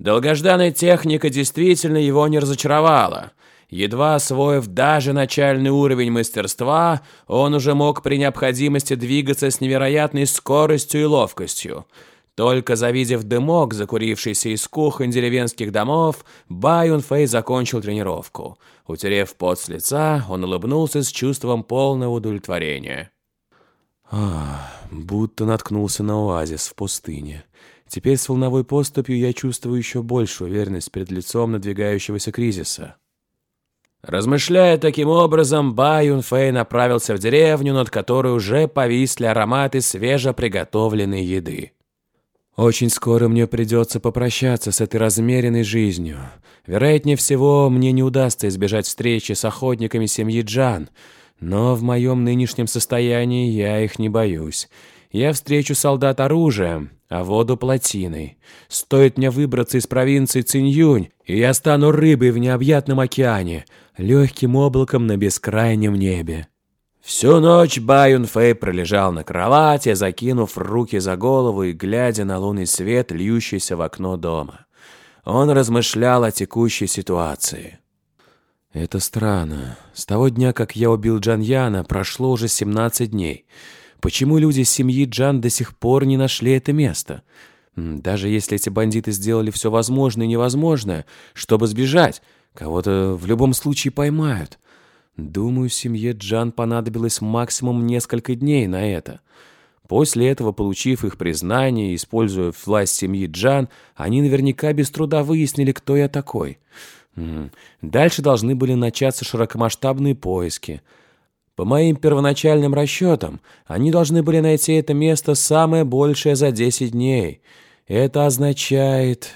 Долгожданная техника действительно его не разочаровала – Едва освоив даже начальный уровень мастерства, он уже мог при необходимости двигаться с невероятной скоростью и ловкостью. Только завидев дымок, закурившийся из кухонь деревенских домов, Байон Фэй закончил тренировку. Утерев пот с лица, он улыбнулся с чувством полного удовлетворения. Ах, будто наткнулся на оазис в пустыне. Теперь с волновой поступью я чувствую еще большую уверенность перед лицом надвигающегося кризиса. Размышляя таким образом, Ба Юнфэй направился в деревню, над которой уже повисли ароматы свежеприготовленной еды. Очень скоро мне придется попрощаться с этой размеренной жизнью. Вероятнее всего, мне не удастся избежать встречи с охотниками семьи Джан, но в моем нынешнем состоянии я их не боюсь. Я встречу солдат оружием, а воду плотиной. Стоит мне выбраться из провинции Циньюнь, и я стану рыбой в необъятном океане, легким облаком на бескрайнем небе. Всю ночь Баюн Фэй пролежал на кровати, закинув руки за голову и глядя на лунный свет, льющийся в окно дома. Он размышлял о текущей ситуации. «Это странно. С того дня, как я убил Джан Яна, прошло уже 17 дней. Почему люди семьи Джан до сих пор не нашли это место? Даже если эти бандиты сделали все возможное и невозможное, чтобы сбежать, кого-то в любом случае поймают. Думаю, семье Джан понадобилось максимум несколько дней на это. После этого, получив их признание и используя власть семьи Джан, они наверняка без труда выяснили, кто я такой. Дальше должны были начаться широкомасштабные поиски – по моим первоначальным расчетам, они должны были найти это место самое большее за 10 дней. Это означает...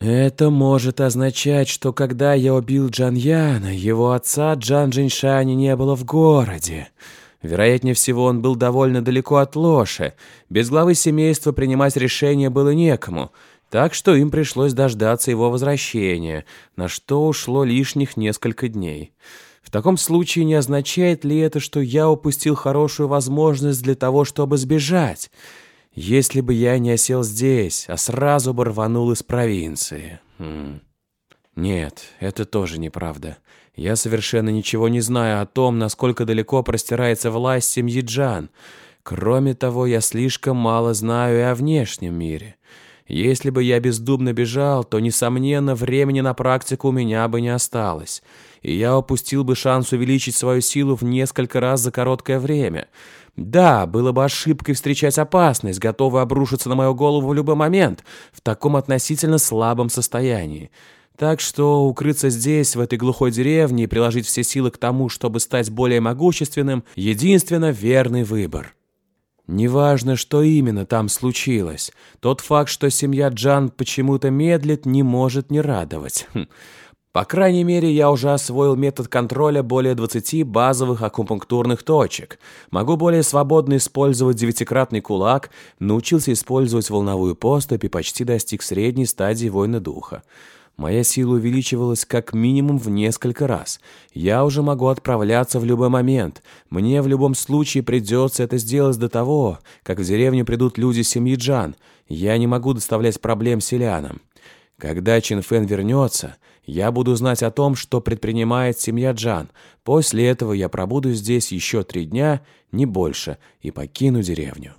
Это может означать, что когда я убил Джан Яна, его отца Джан Джиншани не было в городе. Вероятнее всего, он был довольно далеко от Лоши. Без главы семейства принимать решение было некому, так что им пришлось дождаться его возвращения, на что ушло лишних несколько дней. В таком случае не означает ли это, что я упустил хорошую возможность для того, чтобы сбежать? Если бы я не осел здесь, а сразу бы рванул из провинции. Хм. Нет, это тоже неправда. Я совершенно ничего не знаю о том, насколько далеко простирается власть семьи Джан. Кроме того, я слишком мало знаю и о внешнем мире. Если бы я бездумно бежал, то, несомненно, времени на практику у меня бы не осталось и я упустил бы шанс увеличить свою силу в несколько раз за короткое время. Да, было бы ошибкой встречать опасность, готовую обрушиться на мою голову в любой момент, в таком относительно слабом состоянии. Так что укрыться здесь, в этой глухой деревне, и приложить все силы к тому, чтобы стать более могущественным, единственно верный выбор. Неважно, что именно там случилось, тот факт, что семья Джан почему-то медлит, не может не радовать. По крайней мере, я уже освоил метод контроля более 20 базовых акупунктурных точек. Могу более свободно использовать девятикратный кулак, научился использовать волновую поступь и почти достиг средней стадии воина духа. Моя сила увеличивалась как минимум в несколько раз. Я уже могу отправляться в любой момент. Мне в любом случае придется это сделать до того, как в деревню придут люди семьи Джан. Я не могу доставлять проблем селянам. Когда Чин Фэн вернется, я буду знать о том, что предпринимает семья Джан. После этого я пробуду здесь еще три дня, не больше, и покину деревню.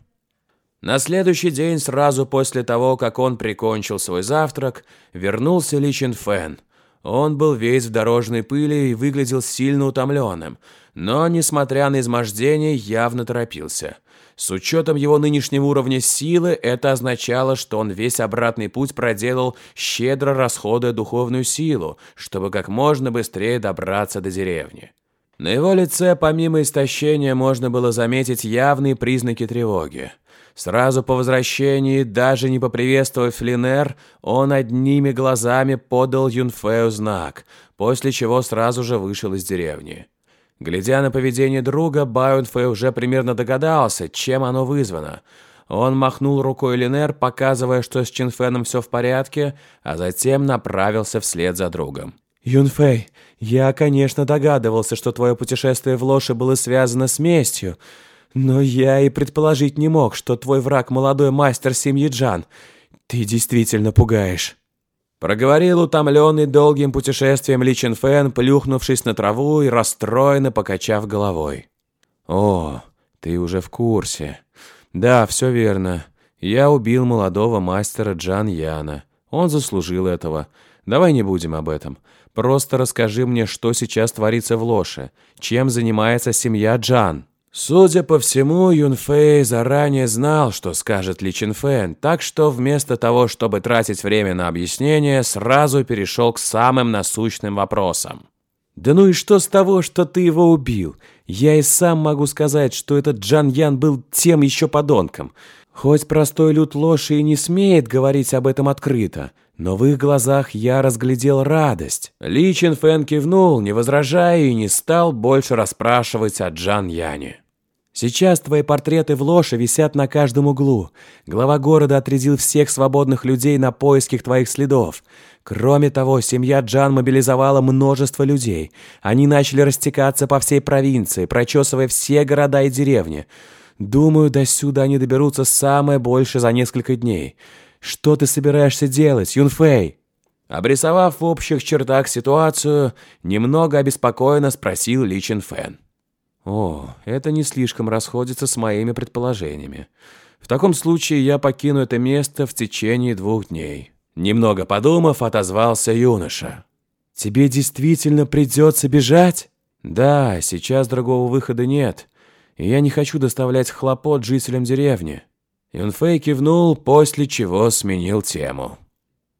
На следующий день, сразу после того, как он прикончил свой завтрак, вернулся Ли Чин Фэн. Он был весь в дорожной пыли и выглядел сильно утомленным, но, несмотря на измождение, явно торопился. С учетом его нынешнего уровня силы, это означало, что он весь обратный путь проделал, щедро расходуя духовную силу, чтобы как можно быстрее добраться до деревни. На его лице, помимо истощения, можно было заметить явные признаки тревоги. Сразу по возвращении, даже не поприветствовав Линер, он одними глазами подал Юнфею знак, после чего сразу же вышел из деревни. Глядя на поведение друга, Баунфэй уже примерно догадался, чем оно вызвано. Он махнул рукой Линер, показывая, что с Чинфеном все в порядке, а затем направился вслед за другом. «Юнфэй, я, конечно, догадывался, что твое путешествие в Лоше было связано с местью, но я и предположить не мог, что твой враг молодой мастер семьи Джан. Ты действительно пугаешь». Проговорил утомленный долгим путешествием Ли Чин Фэн, плюхнувшись на траву и расстроенно покачав головой. «О, ты уже в курсе. Да, все верно. Я убил молодого мастера Джан Яна. Он заслужил этого. Давай не будем об этом. Просто расскажи мне, что сейчас творится в Лоше. Чем занимается семья Джан?» Судя по всему, Юнфэй заранее знал, что скажет Ли Чинфэн, так что вместо того, чтобы тратить время на объяснение, сразу перешел к самым насущным вопросам. «Да ну и что с того, что ты его убил? Я и сам могу сказать, что этот Джан Ян был тем еще подонком. Хоть простой люд Лоши и не смеет говорить об этом открыто, но в их глазах я разглядел радость. Ли Чин Фэн кивнул, не возражая, и не стал больше расспрашивать о Джан Яне. Сейчас твои портреты в ложе висят на каждом углу. Глава города отрядил всех свободных людей на поисках твоих следов. Кроме того, семья Джан мобилизовала множество людей. Они начали растекаться по всей провинции, прочесывая все города и деревни. Думаю, до сюда они доберутся самое больше за несколько дней. Что ты собираешься делать, Юнфэй? Обрисовав в общих чертах ситуацию, немного обеспокоенно спросил Ли Чин Фэн. О, это не слишком расходится с моими предположениями. В таком случае я покину это место в течение двух дней. Немного подумав, отозвался юноша. Тебе действительно придется бежать? Да, сейчас другого выхода нет. И я не хочу доставлять хлопот жителям деревни. Юнфэй кивнул, после чего сменил тему.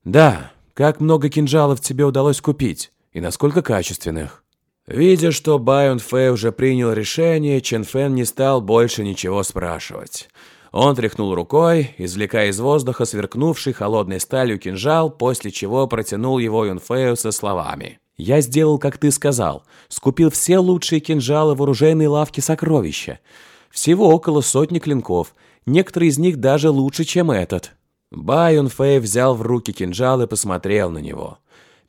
Да, как много кинжалов тебе удалось купить? И насколько качественных? Видя, что Байон Фэй уже принял решение, Чен Фэн не стал больше ничего спрашивать. Он тряхнул рукой, извлекая из воздуха сверкнувший холодной сталью кинжал, после чего протянул его Юнфею со словами. «Я сделал, как ты сказал. Скупил все лучшие кинжалы в оружейной лавке сокровища. Всего около сотни клинков. Некоторые из них даже лучше, чем этот». Бай Юнфэй взял в руки кинжал и посмотрел на него.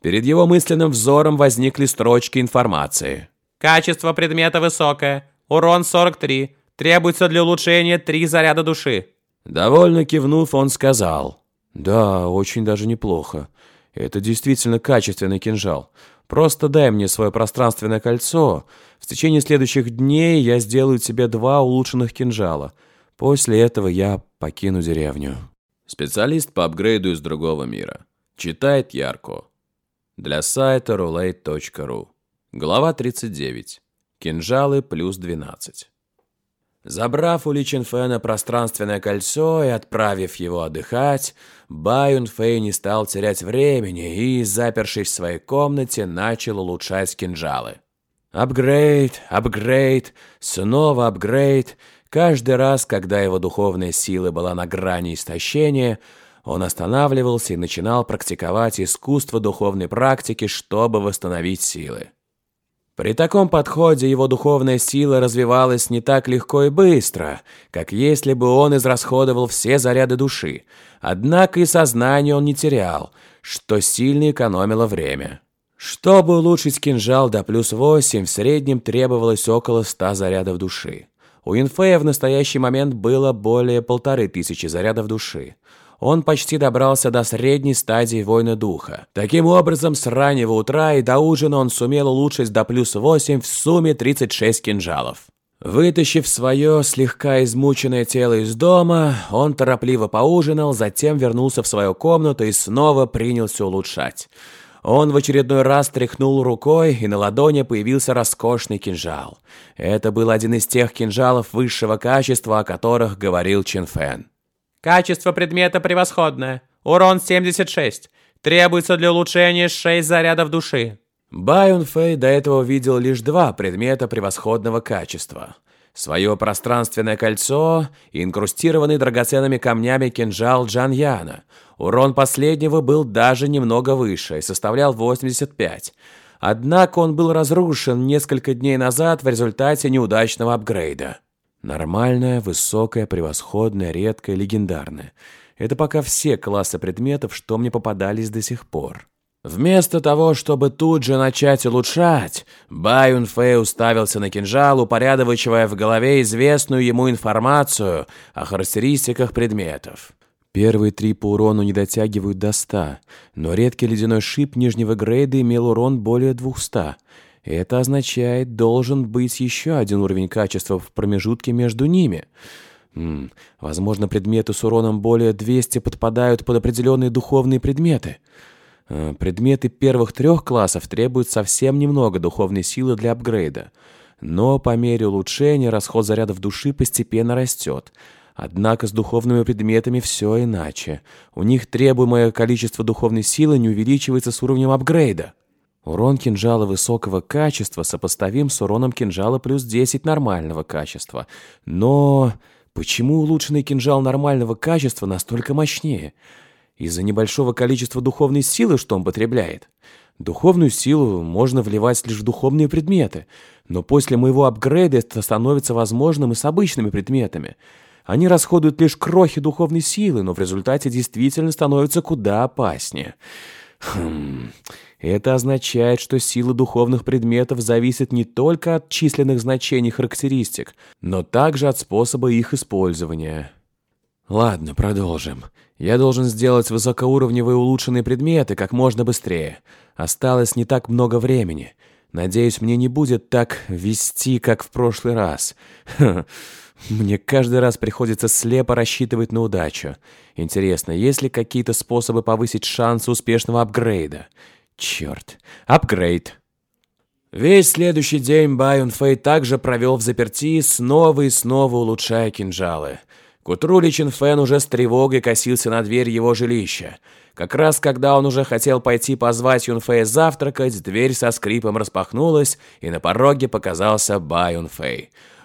Перед его мысленным взором возникли строчки информации. Качество предмета высокое. Урон 43. Требуется для улучшения 3 заряда души. Довольно кивнув, он сказал. Да, очень даже неплохо. Это действительно качественный кинжал. Просто дай мне свое пространственное кольцо. В течение следующих дней я сделаю тебе два улучшенных кинжала. После этого я покину деревню. Специалист по апгрейду из другого мира. Читает Ярко. Для сайта roulette.ru. Глава 39. Кинжалы плюс 12. Забрав у Ли Чинфэна пространственное кольцо и отправив его отдыхать, Баюн Фэй не стал терять времени и, запершись в своей комнате, начал улучшать кинжалы. Апгрейд, апгрейд, снова апгрейд. Каждый раз, когда его духовная сила была на грани истощения, Он останавливался и начинал практиковать искусство духовной практики, чтобы восстановить силы. При таком подходе его духовная сила развивалась не так легко и быстро, как если бы он израсходовал все заряды души. Однако и сознание он не терял, что сильно экономило время. Чтобы улучшить кинжал до плюс 8, в среднем требовалось около 100 зарядов души. У Инфея в настоящий момент было более полторы тысячи зарядов души он почти добрался до средней стадии воина духа. Таким образом, с раннего утра и до ужина он сумел улучшить до плюс 8 в сумме 36 кинжалов. Вытащив свое слегка измученное тело из дома, он торопливо поужинал, затем вернулся в свою комнату и снова принялся улучшать. Он в очередной раз тряхнул рукой, и на ладони появился роскошный кинжал. Это был один из тех кинжалов высшего качества, о которых говорил Чин Фэн. Качество предмета превосходное. Урон 76. Требуется для улучшения 6 зарядов души. Байон Фэй до этого видел лишь два предмета превосходного качества. Свое пространственное кольцо и инкрустированный драгоценными камнями кинжал Джан Яна. Урон последнего был даже немного выше и составлял 85. Однако он был разрушен несколько дней назад в результате неудачного апгрейда. Нормальная, высокая, превосходная, редкая, легендарная. Это пока все классы предметов, что мне попадались до сих пор. Вместо того, чтобы тут же начать улучшать, Байун Фэй уставился на кинжал, упорядочивая в голове известную ему информацию о характеристиках предметов. Первые три по урону не дотягивают до 100, но редкий ледяной шип нижнего грейда имел урон более 200, это означает, должен быть еще один уровень качества в промежутке между ними. М -м, возможно, предметы с уроном более 200 подпадают под определенные духовные предметы. Э, предметы первых трех классов требуют совсем немного духовной силы для апгрейда. Но по мере улучшения расход зарядов души постепенно растет. Однако с духовными предметами все иначе. У них требуемое количество духовной силы не увеличивается с уровнем апгрейда. Урон кинжала высокого качества сопоставим с уроном кинжала плюс 10 нормального качества. Но почему улучшенный кинжал нормального качества настолько мощнее? Из-за небольшого количества духовной силы, что он потребляет? Духовную силу можно вливать лишь в духовные предметы, но после моего апгрейда это становится возможным и с обычными предметами. Они расходуют лишь крохи духовной силы, но в результате действительно становятся куда опаснее. Хм... Это означает, что сила духовных предметов зависит не только от численных значений характеристик, но также от способа их использования. Ладно, продолжим. Я должен сделать высокоуровневые улучшенные предметы как можно быстрее. Осталось не так много времени. Надеюсь, мне не будет так вести, как в прошлый раз. Мне каждый раз приходится слепо рассчитывать на удачу. Интересно, есть ли какие-то способы повысить шансы успешного апгрейда? Черт. Апгрейд. Весь следующий день Байон Фэй также провел в заперти, снова и снова улучшая кинжалы. К утру Ли Чин Фэн уже с тревогой косился на дверь его жилища. Как раз когда он уже хотел пойти позвать Юн Фэй завтракать, дверь со скрипом распахнулась, и на пороге показался Ба Юн.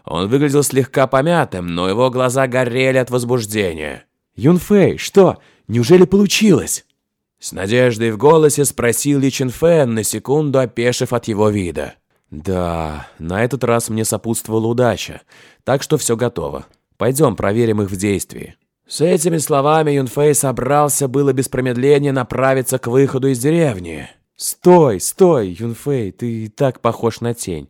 Он выглядел слегка помятым, но его глаза горели от возбуждения. «Юн Фэй, что? Неужели получилось?» С надеждой в голосе спросил Ли Чин Фэн, на секунду опешив от его вида. «Да, на этот раз мне сопутствовала удача, так что все готово. Пойдем проверим их в действии». С этими словами Юн Фэй собрался было без промедления направиться к выходу из деревни. «Стой, стой, Юн Фэй, ты и так похож на тень.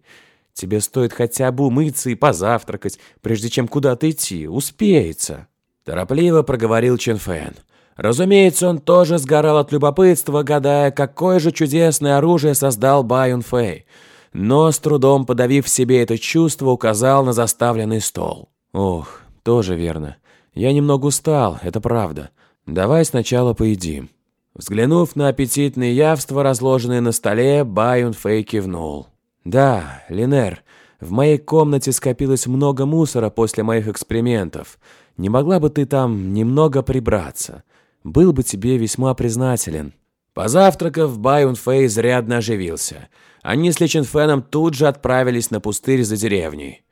Тебе стоит хотя бы умыться и позавтракать, прежде чем куда-то идти. Успеется!» Торопливо проговорил Чин Фэн. Разумеется, он тоже сгорал от любопытства, гадая, какое же чудесное оружие создал Байон Фэй. Но с трудом подавив в себе это чувство, указал на заставленный стол. «Ох, тоже верно. Я немного устал, это правда. Давай сначала поедим». Взглянув на аппетитные явства, разложенные на столе, Байон Фэй кивнул. «Да, Линер, в моей комнате скопилось много мусора после моих экспериментов. Не могла бы ты там немного прибраться? Был бы тебе весьма признателен». Позавтракав, Байун Фэй изрядно оживился. Они с Личинфеном тут же отправились на пустырь за деревней.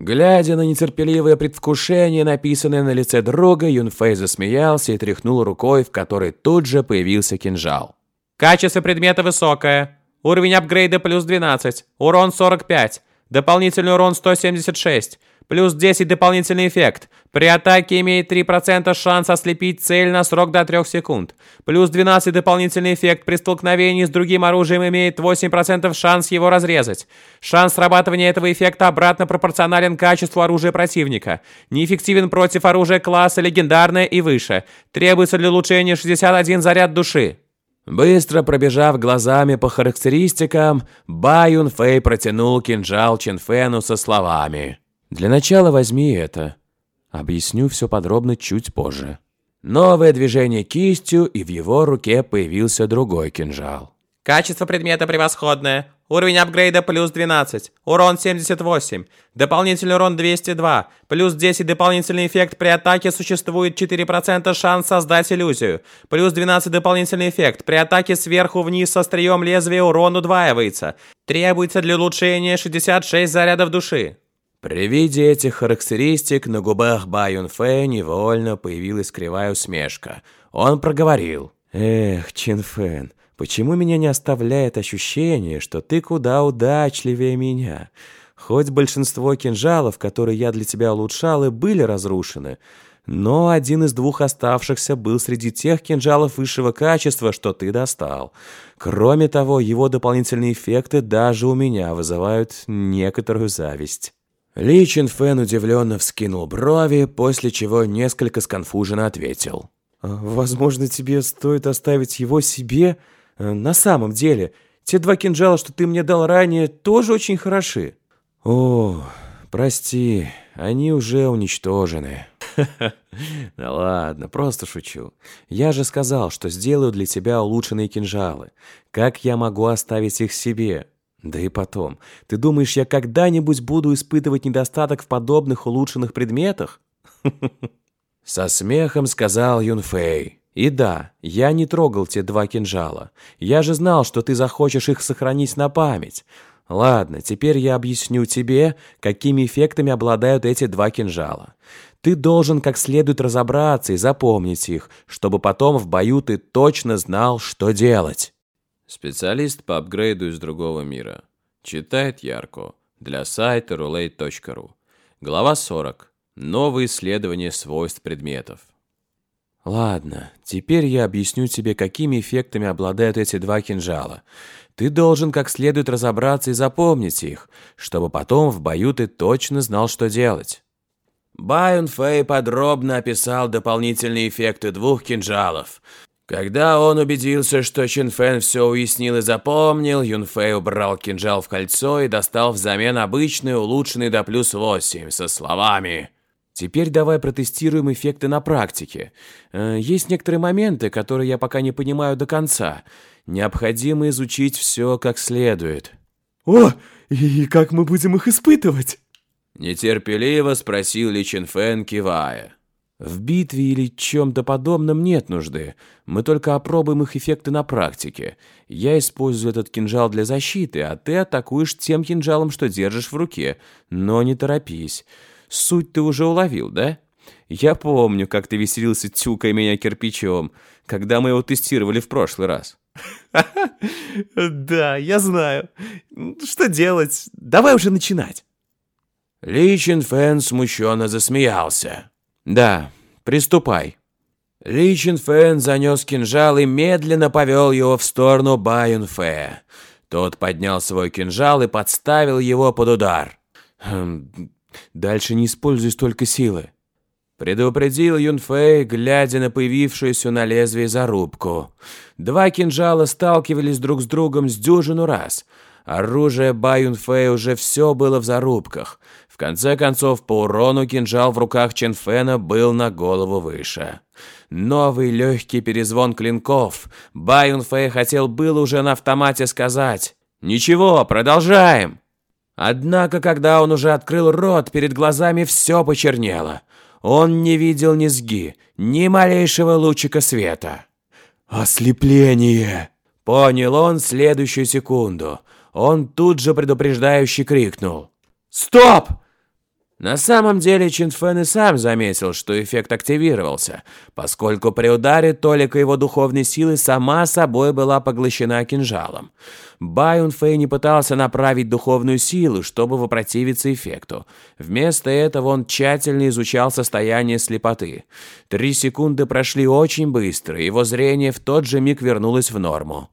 Глядя на нетерпеливое предвкушение, написанное на лице друга, Юнфэй засмеялся и тряхнул рукой, в которой тут же появился кинжал. Качество предмета высокое. Уровень апгрейда плюс 12. Урон 45. Дополнительный урон 176. Плюс 10 дополнительный эффект. При атаке имеет 3% шанс ослепить цель на срок до 3 секунд. Плюс 12 дополнительный эффект. При столкновении с другим оружием имеет 8% шанс его разрезать. Шанс срабатывания этого эффекта обратно пропорционален качеству оружия противника. Неэффективен против оружия класса легендарное и выше. Требуется для улучшения 61 заряд души. Быстро пробежав глазами по характеристикам, Баюн Фэй протянул кинжал Чинфену со словами. Для начала возьми это. Объясню все подробно чуть позже. Новое движение кистью, и в его руке появился другой кинжал. Качество предмета превосходное. Уровень апгрейда плюс 12. Урон 78. Дополнительный урон 202. Плюс 10 дополнительный эффект при атаке существует 4% шанс создать иллюзию. Плюс 12 дополнительный эффект. При атаке сверху вниз со острием лезвия урон удваивается. Требуется для улучшения 66 зарядов души. При виде этих характеристик на губах Ба Юнфэ невольно появилась кривая усмешка. Он проговорил. «Эх, Чин Фэн, почему меня не оставляет ощущение, что ты куда удачливее меня? Хоть большинство кинжалов, которые я для тебя улучшал, и были разрушены, но один из двух оставшихся был среди тех кинжалов высшего качества, что ты достал. Кроме того, его дополнительные эффекты даже у меня вызывают некоторую зависть». Ли Чин Фэн удивленно вскинул брови, после чего несколько сконфуженно ответил. «А, «Возможно, тебе стоит оставить его себе? Э, на самом деле, те два кинжала, что ты мне дал ранее, тоже очень хороши». «О, прости, они уже уничтожены». Да ладно, просто шучу. Я же сказал, что сделаю для тебя улучшенные кинжалы. Как я могу оставить их себе? Да и потом, ты думаешь, я когда-нибудь буду испытывать недостаток в подобных улучшенных предметах? Со смехом сказал Юнфэй. И да, я не трогал те два кинжала. Я же знал, что ты захочешь их сохранить на память. Ладно, теперь я объясню тебе, какими эффектами обладают эти два кинжала. Ты должен как следует разобраться и запомнить их, чтобы потом в бою ты точно знал, что делать. Специалист по апгрейду из другого мира. Читает Ярко. Для сайта roulette.ru. Глава 40. Новые исследования свойств предметов. Ладно, теперь я объясню тебе, какими эффектами обладают эти два кинжала. Ты должен как следует разобраться и запомнить их, чтобы потом в бою ты точно знал, что делать. Байон Фэй подробно описал дополнительные эффекты двух кинжалов, когда он убедился, что Чин Фэн все уяснил и запомнил, Юн Фэй убрал кинжал в кольцо и достал взамен обычный, улучшенный до плюс 8, со словами «Теперь давай протестируем эффекты на практике. Э, есть некоторые моменты, которые я пока не понимаю до конца. Необходимо изучить все как следует». «О, и как мы будем их испытывать?» Нетерпеливо спросил Ли Чин Фэн, кивая. В битве или чем-то подобном нет нужды. Мы только опробуем их эффекты на практике. Я использую этот кинжал для защиты, а ты атакуешь тем кинжалом, что держишь в руке. Но не торопись. Суть ты уже уловил, да? Я помню, как ты веселился, тюкая меня кирпичом, когда мы его тестировали в прошлый раз. Да, я знаю. Что делать? Давай уже начинать. Ли Чин Фэн смущенно засмеялся. «Да, приступай». Ли Фэн занес кинжал и медленно повел его в сторону Баюн Фэ. Тот поднял свой кинжал и подставил его под удар. «Хм, «Дальше не используй столько силы», — предупредил Юн Фэй, глядя на появившуюся на лезвие зарубку. Два кинжала сталкивались друг с другом с дюжину раз. Оружие Баюн Фэй уже все было в зарубках конце концов, по урону кинжал в руках Чен Фэна был на голову выше. Новый легкий перезвон клинков. Байун Фэй хотел было уже на автомате сказать «Ничего, продолжаем!» Однако, когда он уже открыл рот, перед глазами все почернело. Он не видел низги, ни малейшего лучика света. «Ослепление!» Понял он следующую секунду. Он тут же предупреждающе крикнул. «Стоп!» На самом деле Чинфен и сам заметил, что эффект активировался, поскольку при ударе толика его духовной силы сама собой была поглощена кинжалом. Байун Фэй не пытался направить духовную силу, чтобы вопротивиться эффекту. Вместо этого он тщательно изучал состояние слепоты. Три секунды прошли очень быстро, его зрение в тот же миг вернулось в норму.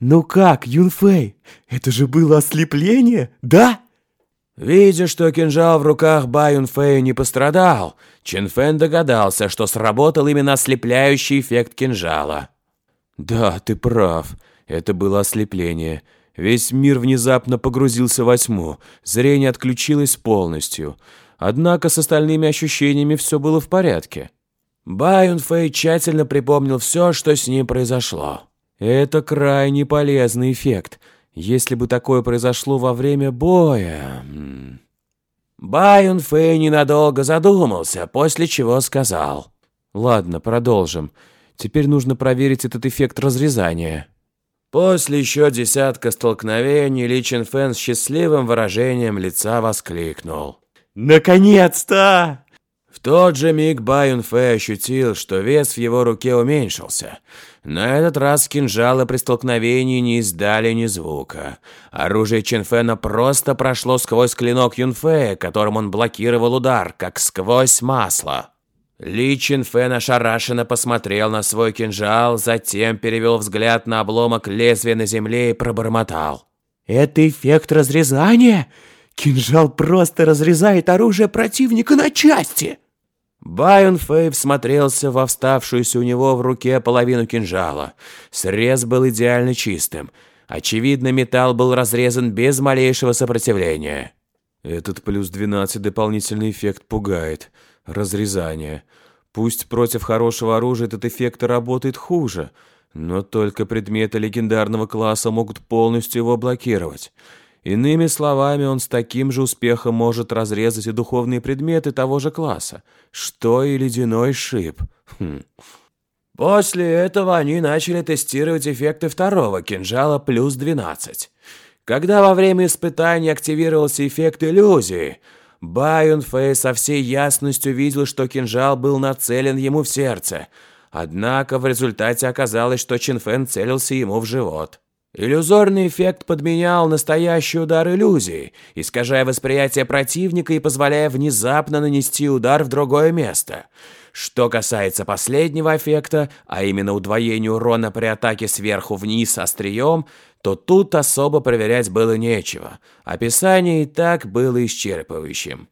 «Ну как, Юн Фэй, это же было ослепление, да?» Видя, что кинжал в руках Баюн Фэя не пострадал, Чин Фэн догадался, что сработал именно ослепляющий эффект кинжала. «Да, ты прав. Это было ослепление. Весь мир внезапно погрузился во тьму, зрение отключилось полностью. Однако с остальными ощущениями все было в порядке». Баюн Фэй тщательно припомнил все, что с ним произошло. «Это крайне полезный эффект». Если бы такое произошло во время боя... Байон Фэй ненадолго задумался, после чего сказал. Ладно, продолжим. Теперь нужно проверить этот эффект разрезания. После еще десятка столкновений Ли Чин Фэн с счастливым выражением лица воскликнул. «Наконец-то!» Тот же миг Байон Фэй ощутил, что вес в его руке уменьшился. На этот раз кинжалы при столкновении не издали ни звука. Оружие Чинфена просто прошло сквозь клинок Юнфея, которым он блокировал удар, как сквозь масло. Ли Чинфен ошарашенно посмотрел на свой кинжал, затем перевел взгляд на обломок лезвия на земле и пробормотал. «Это эффект разрезания? Кинжал просто разрезает оружие противника на части!» Байон Фэй всмотрелся во вставшуюся у него в руке половину кинжала. Срез был идеально чистым. Очевидно, металл был разрезан без малейшего сопротивления. Этот плюс 12 дополнительный эффект пугает. Разрезание. Пусть против хорошего оружия этот эффект работает хуже, но только предметы легендарного класса могут полностью его блокировать. Иными словами, он с таким же успехом может разрезать и духовные предметы того же класса, что и ледяной шип. Хм. После этого они начали тестировать эффекты второго кинжала плюс 12. Когда во время испытания активировался эффект иллюзии, Байон Фэй со всей ясностью видел, что кинжал был нацелен ему в сердце. Однако в результате оказалось, что Чин Фэн целился ему в живот. Иллюзорный эффект подменял настоящий удар иллюзии, искажая восприятие противника и позволяя внезапно нанести удар в другое место. Что касается последнего эффекта, а именно удвоения урона при атаке сверху вниз острием, то тут особо проверять было нечего. Описание и так было исчерпывающим.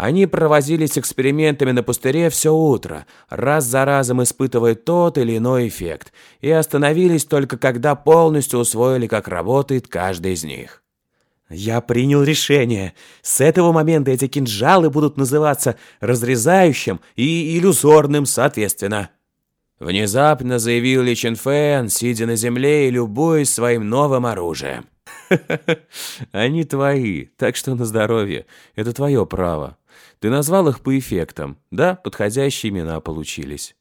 Они провозились экспериментами на пустыре все утро, раз за разом испытывая тот или иной эффект, и остановились только когда полностью усвоили, как работает каждый из них. «Я принял решение. С этого момента эти кинжалы будут называться разрезающим и иллюзорным соответственно». Внезапно заявил Ли Чин Фэн, сидя на земле и любуясь своим новым оружием. «Они твои, так что на здоровье. Это твое право. Ты назвал их по эффектам, да? Подходящие имена получились».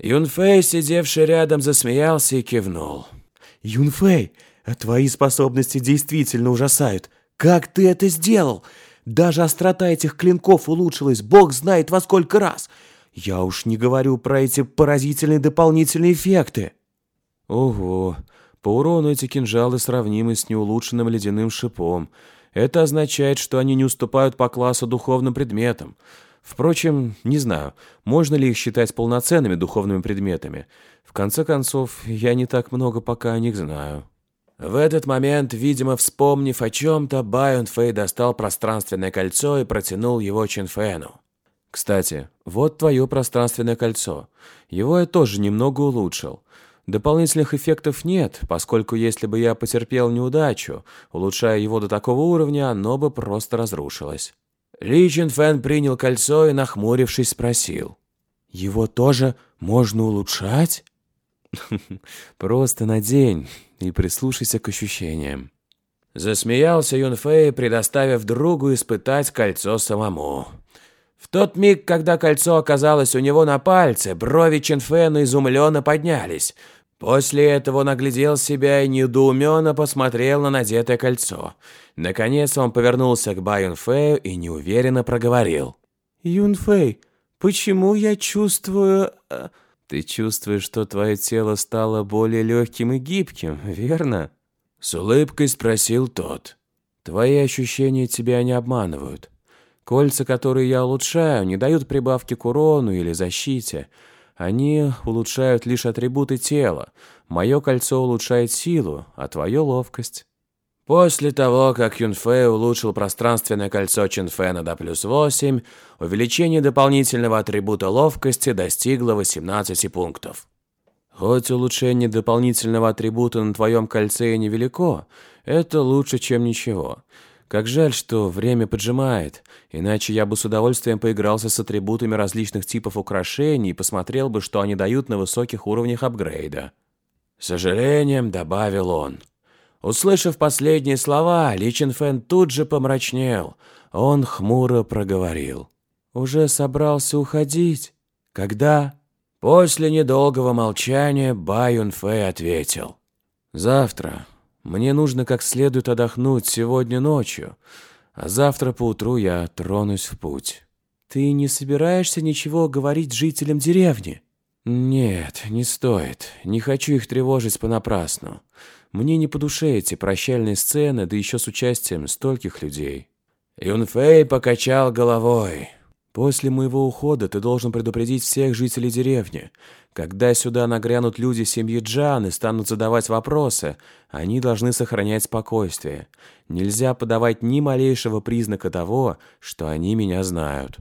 Юнфэй, сидевший рядом, засмеялся и кивнул. «Юнфэй, а твои способности действительно ужасают. Как ты это сделал? Даже острота этих клинков улучшилась, бог знает во сколько раз. Я уж не говорю про эти поразительные дополнительные эффекты». «Ого, по урону эти кинжалы сравнимы с неулучшенным ледяным шипом. Это означает, что они не уступают по классу духовным предметам. Впрочем, не знаю, можно ли их считать полноценными духовными предметами. В конце концов, я не так много пока о них знаю. В этот момент, видимо, вспомнив о чем-то, Байон Фэй достал пространственное кольцо и протянул его Чинфэну. «Кстати, вот твое пространственное кольцо. Его я тоже немного улучшил. Дополнительных эффектов нет, поскольку если бы я потерпел неудачу, улучшая его до такого уровня, оно бы просто разрушилось. Ли Чин Фэн принял кольцо и, нахмурившись, спросил. «Его тоже можно улучшать?» «Просто надень и прислушайся к ощущениям». Засмеялся Юн Фэй, предоставив другу испытать кольцо самому. В тот миг, когда кольцо оказалось у него на пальце, брови Чин Фэна изумленно поднялись – После этого он оглядел себя и недоуменно посмотрел на надетое кольцо. Наконец он повернулся к Ба Юнфею и неуверенно проговорил. «Юнфэй, почему я чувствую...» э, «Ты чувствуешь, что твое тело стало более легким и гибким, верно?» С улыбкой спросил тот. «Твои ощущения тебя не обманывают. Кольца, которые я улучшаю, не дают прибавки к урону или защите». Они улучшают лишь атрибуты тела. Мое кольцо улучшает силу, а твое — ловкость. После того, как Юнфэй улучшил пространственное кольцо Чинфэна до плюс 8, увеличение дополнительного атрибута ловкости достигло 18 пунктов. Хоть улучшение дополнительного атрибута на твоем кольце и невелико, это лучше, чем ничего. Как жаль, что время поджимает, иначе я бы с удовольствием поигрался с атрибутами различных типов украшений и посмотрел бы, что они дают на высоких уровнях апгрейда. Сожалением добавил он. Услышав последние слова, Ли Чин Фэн тут же помрачнел. Он хмуро проговорил. «Уже собрался уходить? Когда?» После недолгого молчания Ба Юн Фэй ответил. «Завтра. Мне нужно как следует отдохнуть сегодня ночью, а завтра поутру я тронусь в путь. Ты не собираешься ничего говорить жителям деревни? Нет, не стоит. Не хочу их тревожить понапрасну. Мне не по душе эти прощальные сцены, да еще с участием стольких людей. Юнфэй покачал головой. После моего ухода ты должен предупредить всех жителей деревни. Когда сюда нагрянут люди семьи Джан и станут задавать вопросы, они должны сохранять спокойствие. Нельзя подавать ни малейшего признака того, что они меня знают.